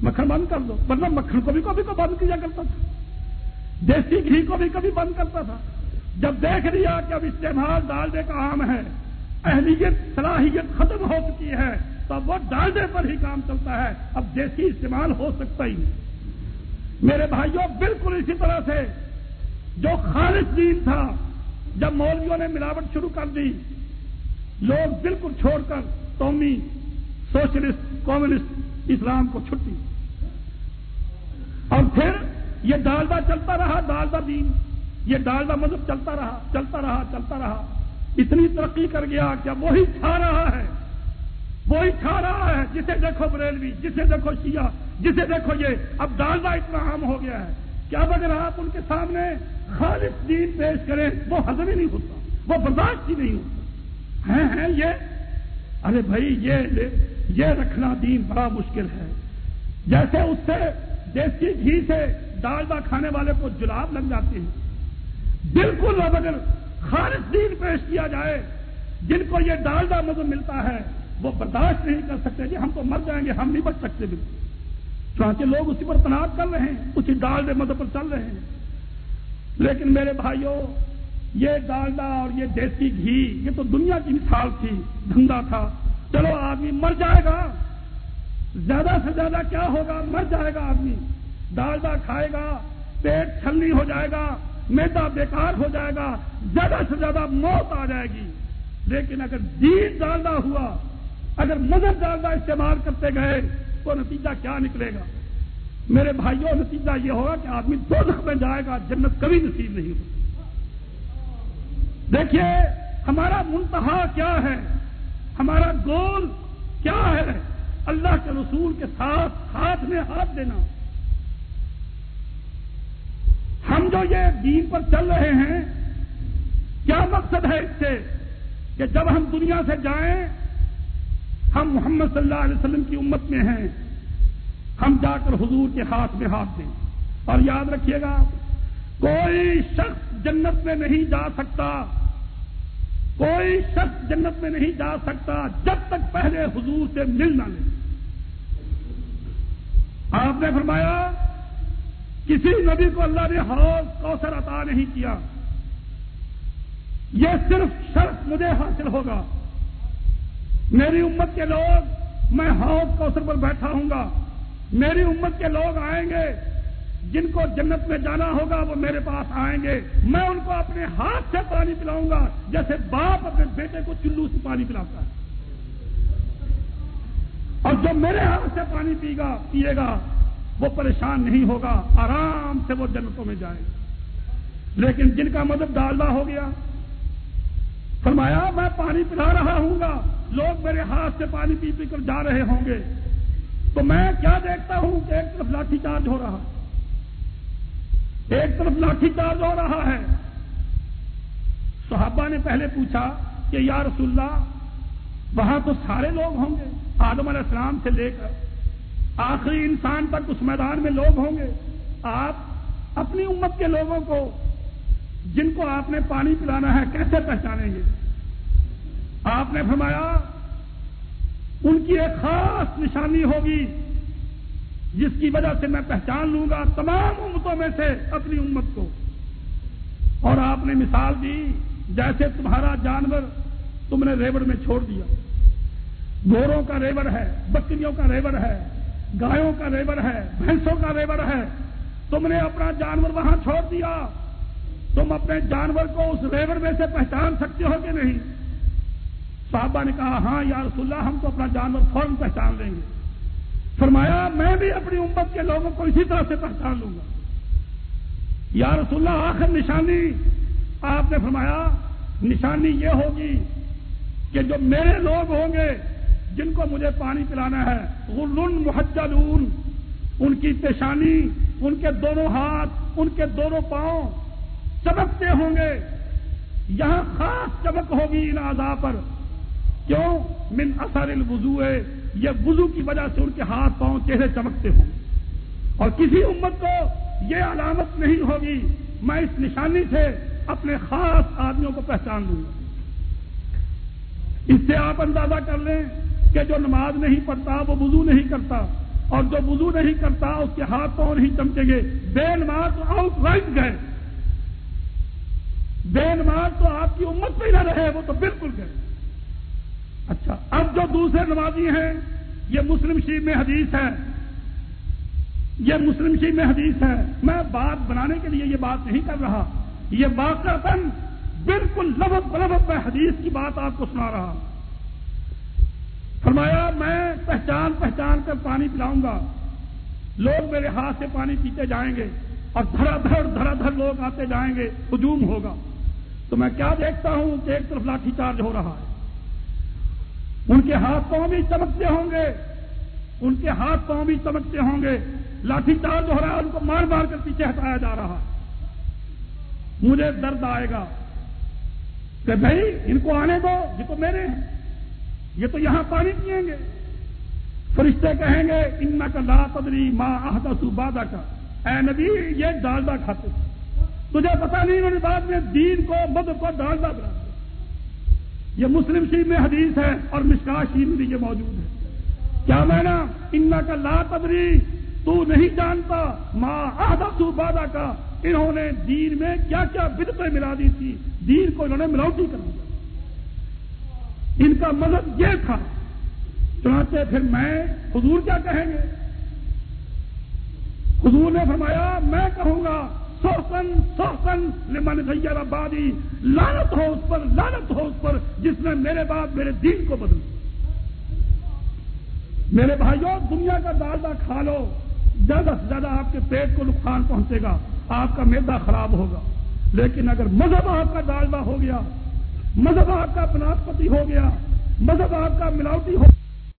مکھن بند کر دو۔ مطلب مکھن کو بھی کبھی کو بند کیا کرتا تھا۔ دیسی گھی کو بھی کبھی بند کرتا تھا۔ جب دیکھ لیا کہ اب استعمال ڈالڈے کا عام ہے، اہلیت، صلاحیت ختم ہو چکی ہے، تو اب وہ ڈالڈے پر ہی کام چلتا ہے۔ اب دیسی استعمال ہو سکتا ہی نہیں۔ میرے بھائیوں، بالکل اسی طرح سے جو خالص دین تھا، جب مولویوں نے ملاوٹ شروع کر دی، لوگ بالکل چھوڑ کر قومی سوشلسٹ، کمیونسٹ، اسلام کو چھٹی۔ اور پھر یہ ڈالڈا چلتا رہا ڈالڈا دین۔ یہ ڈالڈا مذہب چلتا رہا چلتا رہا چلتا رہا۔ اتنی ترقی کر گیا کہ وہی چھا رہا ہے۔ وہی چھا رہا ہے۔ جسے دیکھو بریلوی، جسے دیکھو شیعہ، جسے دیکھو یہ۔ اب ڈالڈا اتنا عام ہو گیا ہے کیا اگر آپ ان کے سامنے خالص دین پیش کریں، وہ ہزم ہی نہیں ہوتا، وہ برداشت ہی نہیں ہوتا۔ ہیں ہیں، یہ۔ ارے بھائی، یہ یہ رکھنا دین بڑا مشکل ہے۔ جیسے اس سے دیسی گھی سے ڈالڈا کھانے والے کو جلاب لگ جاتے ہیں بالکل اب اگر خالص دین پیش کیا جائے، جن کو یہ ڈالڈا مزہ ملتا ہے، وہ برداشت نہیں کر سکتے جی ہم تو مر جائیں گے، ہم نہیں بچ سکتے بالکل۔ چونکہ لوگ اسی پر تناب کر رہے ہیں، اسی ڈالڈے مدد پر چل رہے ہیں۔ لیکن میرے بھائیوں، یہ ڈالڈا اور یہ دیسی گھی، یہ تو دنیا کی مثال تھی، دھندا تھا۔ چلو آدمی مر جائے گا۔ زیادہ سے زیادہ کیا ہوگا؟ مر جائے گا آدمی۔ ڈالڈا کھائے گا، پیٹ چھلنی ہو جائے گا میدا بیکار ہو جائے گا، زیادہ سے زیادہ موت آ جائے گی۔ لیکن اگر دین ڈالڈا ہوا، اگر مدد ڈالڈا استعمال کرتے گئے، تو نتیجہ کیا نکلے گا؟ میرے بھائیوں، نتیجہ یہ ہوگا کہ آدمی دو دکھ میں جائے گا، جنت کبھی نصیب نہیں ہوگی۔ دیکھیے، ہمارا منتہا کیا ہے؟ ہمارا گول کیا ہے؟ اللہ کے رسول کے ساتھ ہاتھ میں ہاتھ دینا۔ ہم جو یہ دین پر چل رہے ہیں، کیا مقصد ہے اس سے؟ کہ جب ہم دنیا سے جائیں، ہم محمد صلی اللہ علیہ وسلم کی امت میں ہیں، ہم جا کر حضور کے ہاتھ میں ہاتھ دیں۔ اور یاد رکھیے گا، کوئی شخص جنت میں نہیں جا سکتا۔ کوئی شخص جنت میں نہیں جا سکتا جب تک پہلے حضور سے مل نہ لے۔ آپ نے فرمایا، کسی نبی کو اللہ نے حوض کوثر عطا نہیں کیا۔ یہ صرف شرط مجھے حاصل ہوگا۔ میری امت کے لوگ، میں حوض کوثر پر بیٹھا ہوں گا۔ میری امت کے لوگ آئیں گے۔ جن کو جنت میں جانا ہوگا وہ میرے پاس آئیں گے۔ میں ان کو اپنے ہاتھ سے پانی پلاؤں گا، جیسے باپ اپنے بیٹے کو چلو سے پانی پلاتا ہے۔ اور جو میرے ہاتھ سے پانی پی گا پیے گا، وہ پریشان نہیں ہوگا، آرام سے وہ جنتوں میں جائے۔ لیکن جن کا مدد ڈالنا ہو گیا، فرمایا، میں پانی پلا رہا ہوں گا۔ لوگ میرے ہاتھ سے پانی پی پی کر جا رہے ہوں گے۔ تو میں کیا دیکھتا ہوں کہ ایک طرف لاٹھی چارج ہو رہا ایک طرف لاٹھی چارج ہو رہا ہے۔ صحابہ نے پہلے پوچھا کہ یا رسول اللہ، وہاں تو سارے لوگ ہوں گے آدم علیہ السلام سے لے کر۔ آخری انسان تک اس میدان میں لوگ ہوں گے۔ آپ اپنی امت کے لوگوں کو، جن کو آپ نے پانی پلانا ہے، کیسے پہچانیں گے؟ آپ نے فرمایا، ان کی ایک خاص نشانی ہوگی۔ جس کی وجہ سے میں پہچان لوں گا تمام امتوں میں سے اپنی امت کو۔ اور آپ نے مثال دی، جیسے تمہارا جانور تم نے ریوڑ میں چھوڑ دیا۔ گوروں کا ریوڑ ہے، بکریوں کا ریوڑ ہے گایوں کا ریوڑ ہے، بھینسوں کا ریوڑ ہے۔ تم نے اپنا جانور وہاں چھوڑ دیا۔ تم اپنے جانور کو اس ریوڑ میں سے پہچان سکتے ہو کہ نہیں؟ صحابہ نے کہا ہاں یا رسول اللہ، ہم تو اپنا جانور فوراً پہچان لیں گے۔ فرمایا، میں بھی اپنی امت کے لوگوں کو اسی طرح سے پہچان لوں گا۔ یا رسول اللہ، آخر نشانی آپ نے فرمایا، نشانی یہ ہوگی کہ جو میرے لوگ ہوں گے، جن کو مجھے پانی پلانا ہے غلن محجلون، ان کی پیشانی، ان کے دونوں ہاتھ، ان کے دونوں پاؤں چمکتے ہوں گے۔ یہاں خاص چمک ہوگی ان اعضاء پر۔ کیوں؟ من اثر الوضو ہے یہ وضو کی وجہ سے ان کے ہاتھ پاؤں چہرے چمکتے ہوں۔ اور کسی امت کو یہ علامت نہیں ہوگی، میں اس نشانی سے اپنے خاص آدمیوں کو پہچان دوں۔ اس سے آپ اندازہ کر لیں کہ جو نماز نہیں پڑھتا، وہ وضو نہیں کرتا۔ اور جو وضو نہیں کرتا، اس کے ہاتھ پاؤں نہیں چمکیں گے۔ بے نماز تو آؤٹ رائٹ گئے۔ بے نماز تو آپ کی امت میں نہ رہے، وہ تو بالکل گئے۔ اچھا اب جو دوسرے نمازی ہیں، یہ مسلم شریف میں حدیث ہے۔ یہ مسلم شریف میں حدیث ہے۔ میں بات بنانے کے لیے یہ بات نہیں کر رہا۔ یہ واقع بالکل لفظ لفظ میں حدیث کی بات آپ کو سنا رہا۔ فرمایا، میں پہچان پہچان کر پانی پلاؤں گا۔ لوگ میرے ہاتھ سے پانی پیتے جائیں گے اور دھڑا دھڑ دھڑا دھڑ لوگ آتے جائیں گے، ہجوم ہوگا۔ تو میں کیا دیکھتا ہوں کہ ایک طرف لاٹھی چارج ہو رہا ہے۔ ان کے ہاتھ پاؤں بھی چمکتے ہوں گے۔ ان کے ہاتھ پاؤں بھی چمکتے ہوں گے۔ لاٹھی چارج ہو رہا ہے ان کو مار مار کر پیچھے ہٹایا جا رہا۔ مجھے درد آئے گا کہ بھائی، ان کو آنے دو، یہ تو میرے ہیں۔ یہ تو یہاں پانی پیئیں گے۔ فرشتے کہیں گے ان کا لا پدری ماں آہدا سوبادا کا اے نبی، یہ ڈالڈا کھاتے۔ تجھے پتا نہیں انہوں نے بعد میں دین کو، مد کو ڈالڈا بنا یہ مسلم شریف میں حدیث ہے اور مشکا شریف میں بھی یہ موجود ہے۔ کیا میں نا ان کا لا تبری تو نہیں جانتا۔ ماں آدھا سو کا انہوں نے دین میں کیا کیا بدتیں ملا دی تھی۔ دین کو انہوں نے ملاوٹی کر دیا۔ ان کا مذہب یہ تھا۔ چنانچہ پھر میں، حضور کیا کہیں گے؟ حضور نے فرمایا، میں کہوں گا سوسن سوسن لمن غیر آبادی لانت ہو اس پر لانت ہو اس پر، جس نے میرے بعد میرے دین کو بدل میرے بھائیوں، دنیا کا ڈالڈا کھا لو، زیادہ سے زیادہ آپ کے پیٹ کو نقصان پہنچے گا، آپ کا میدا خراب ہوگا۔ لیکن اگر مذہب آپ کا ڈالڈا ہو گیا، مذہب آپ کا بناسپتی ہو گیا، مذہب آپ کا ملاوٹی ہو گیا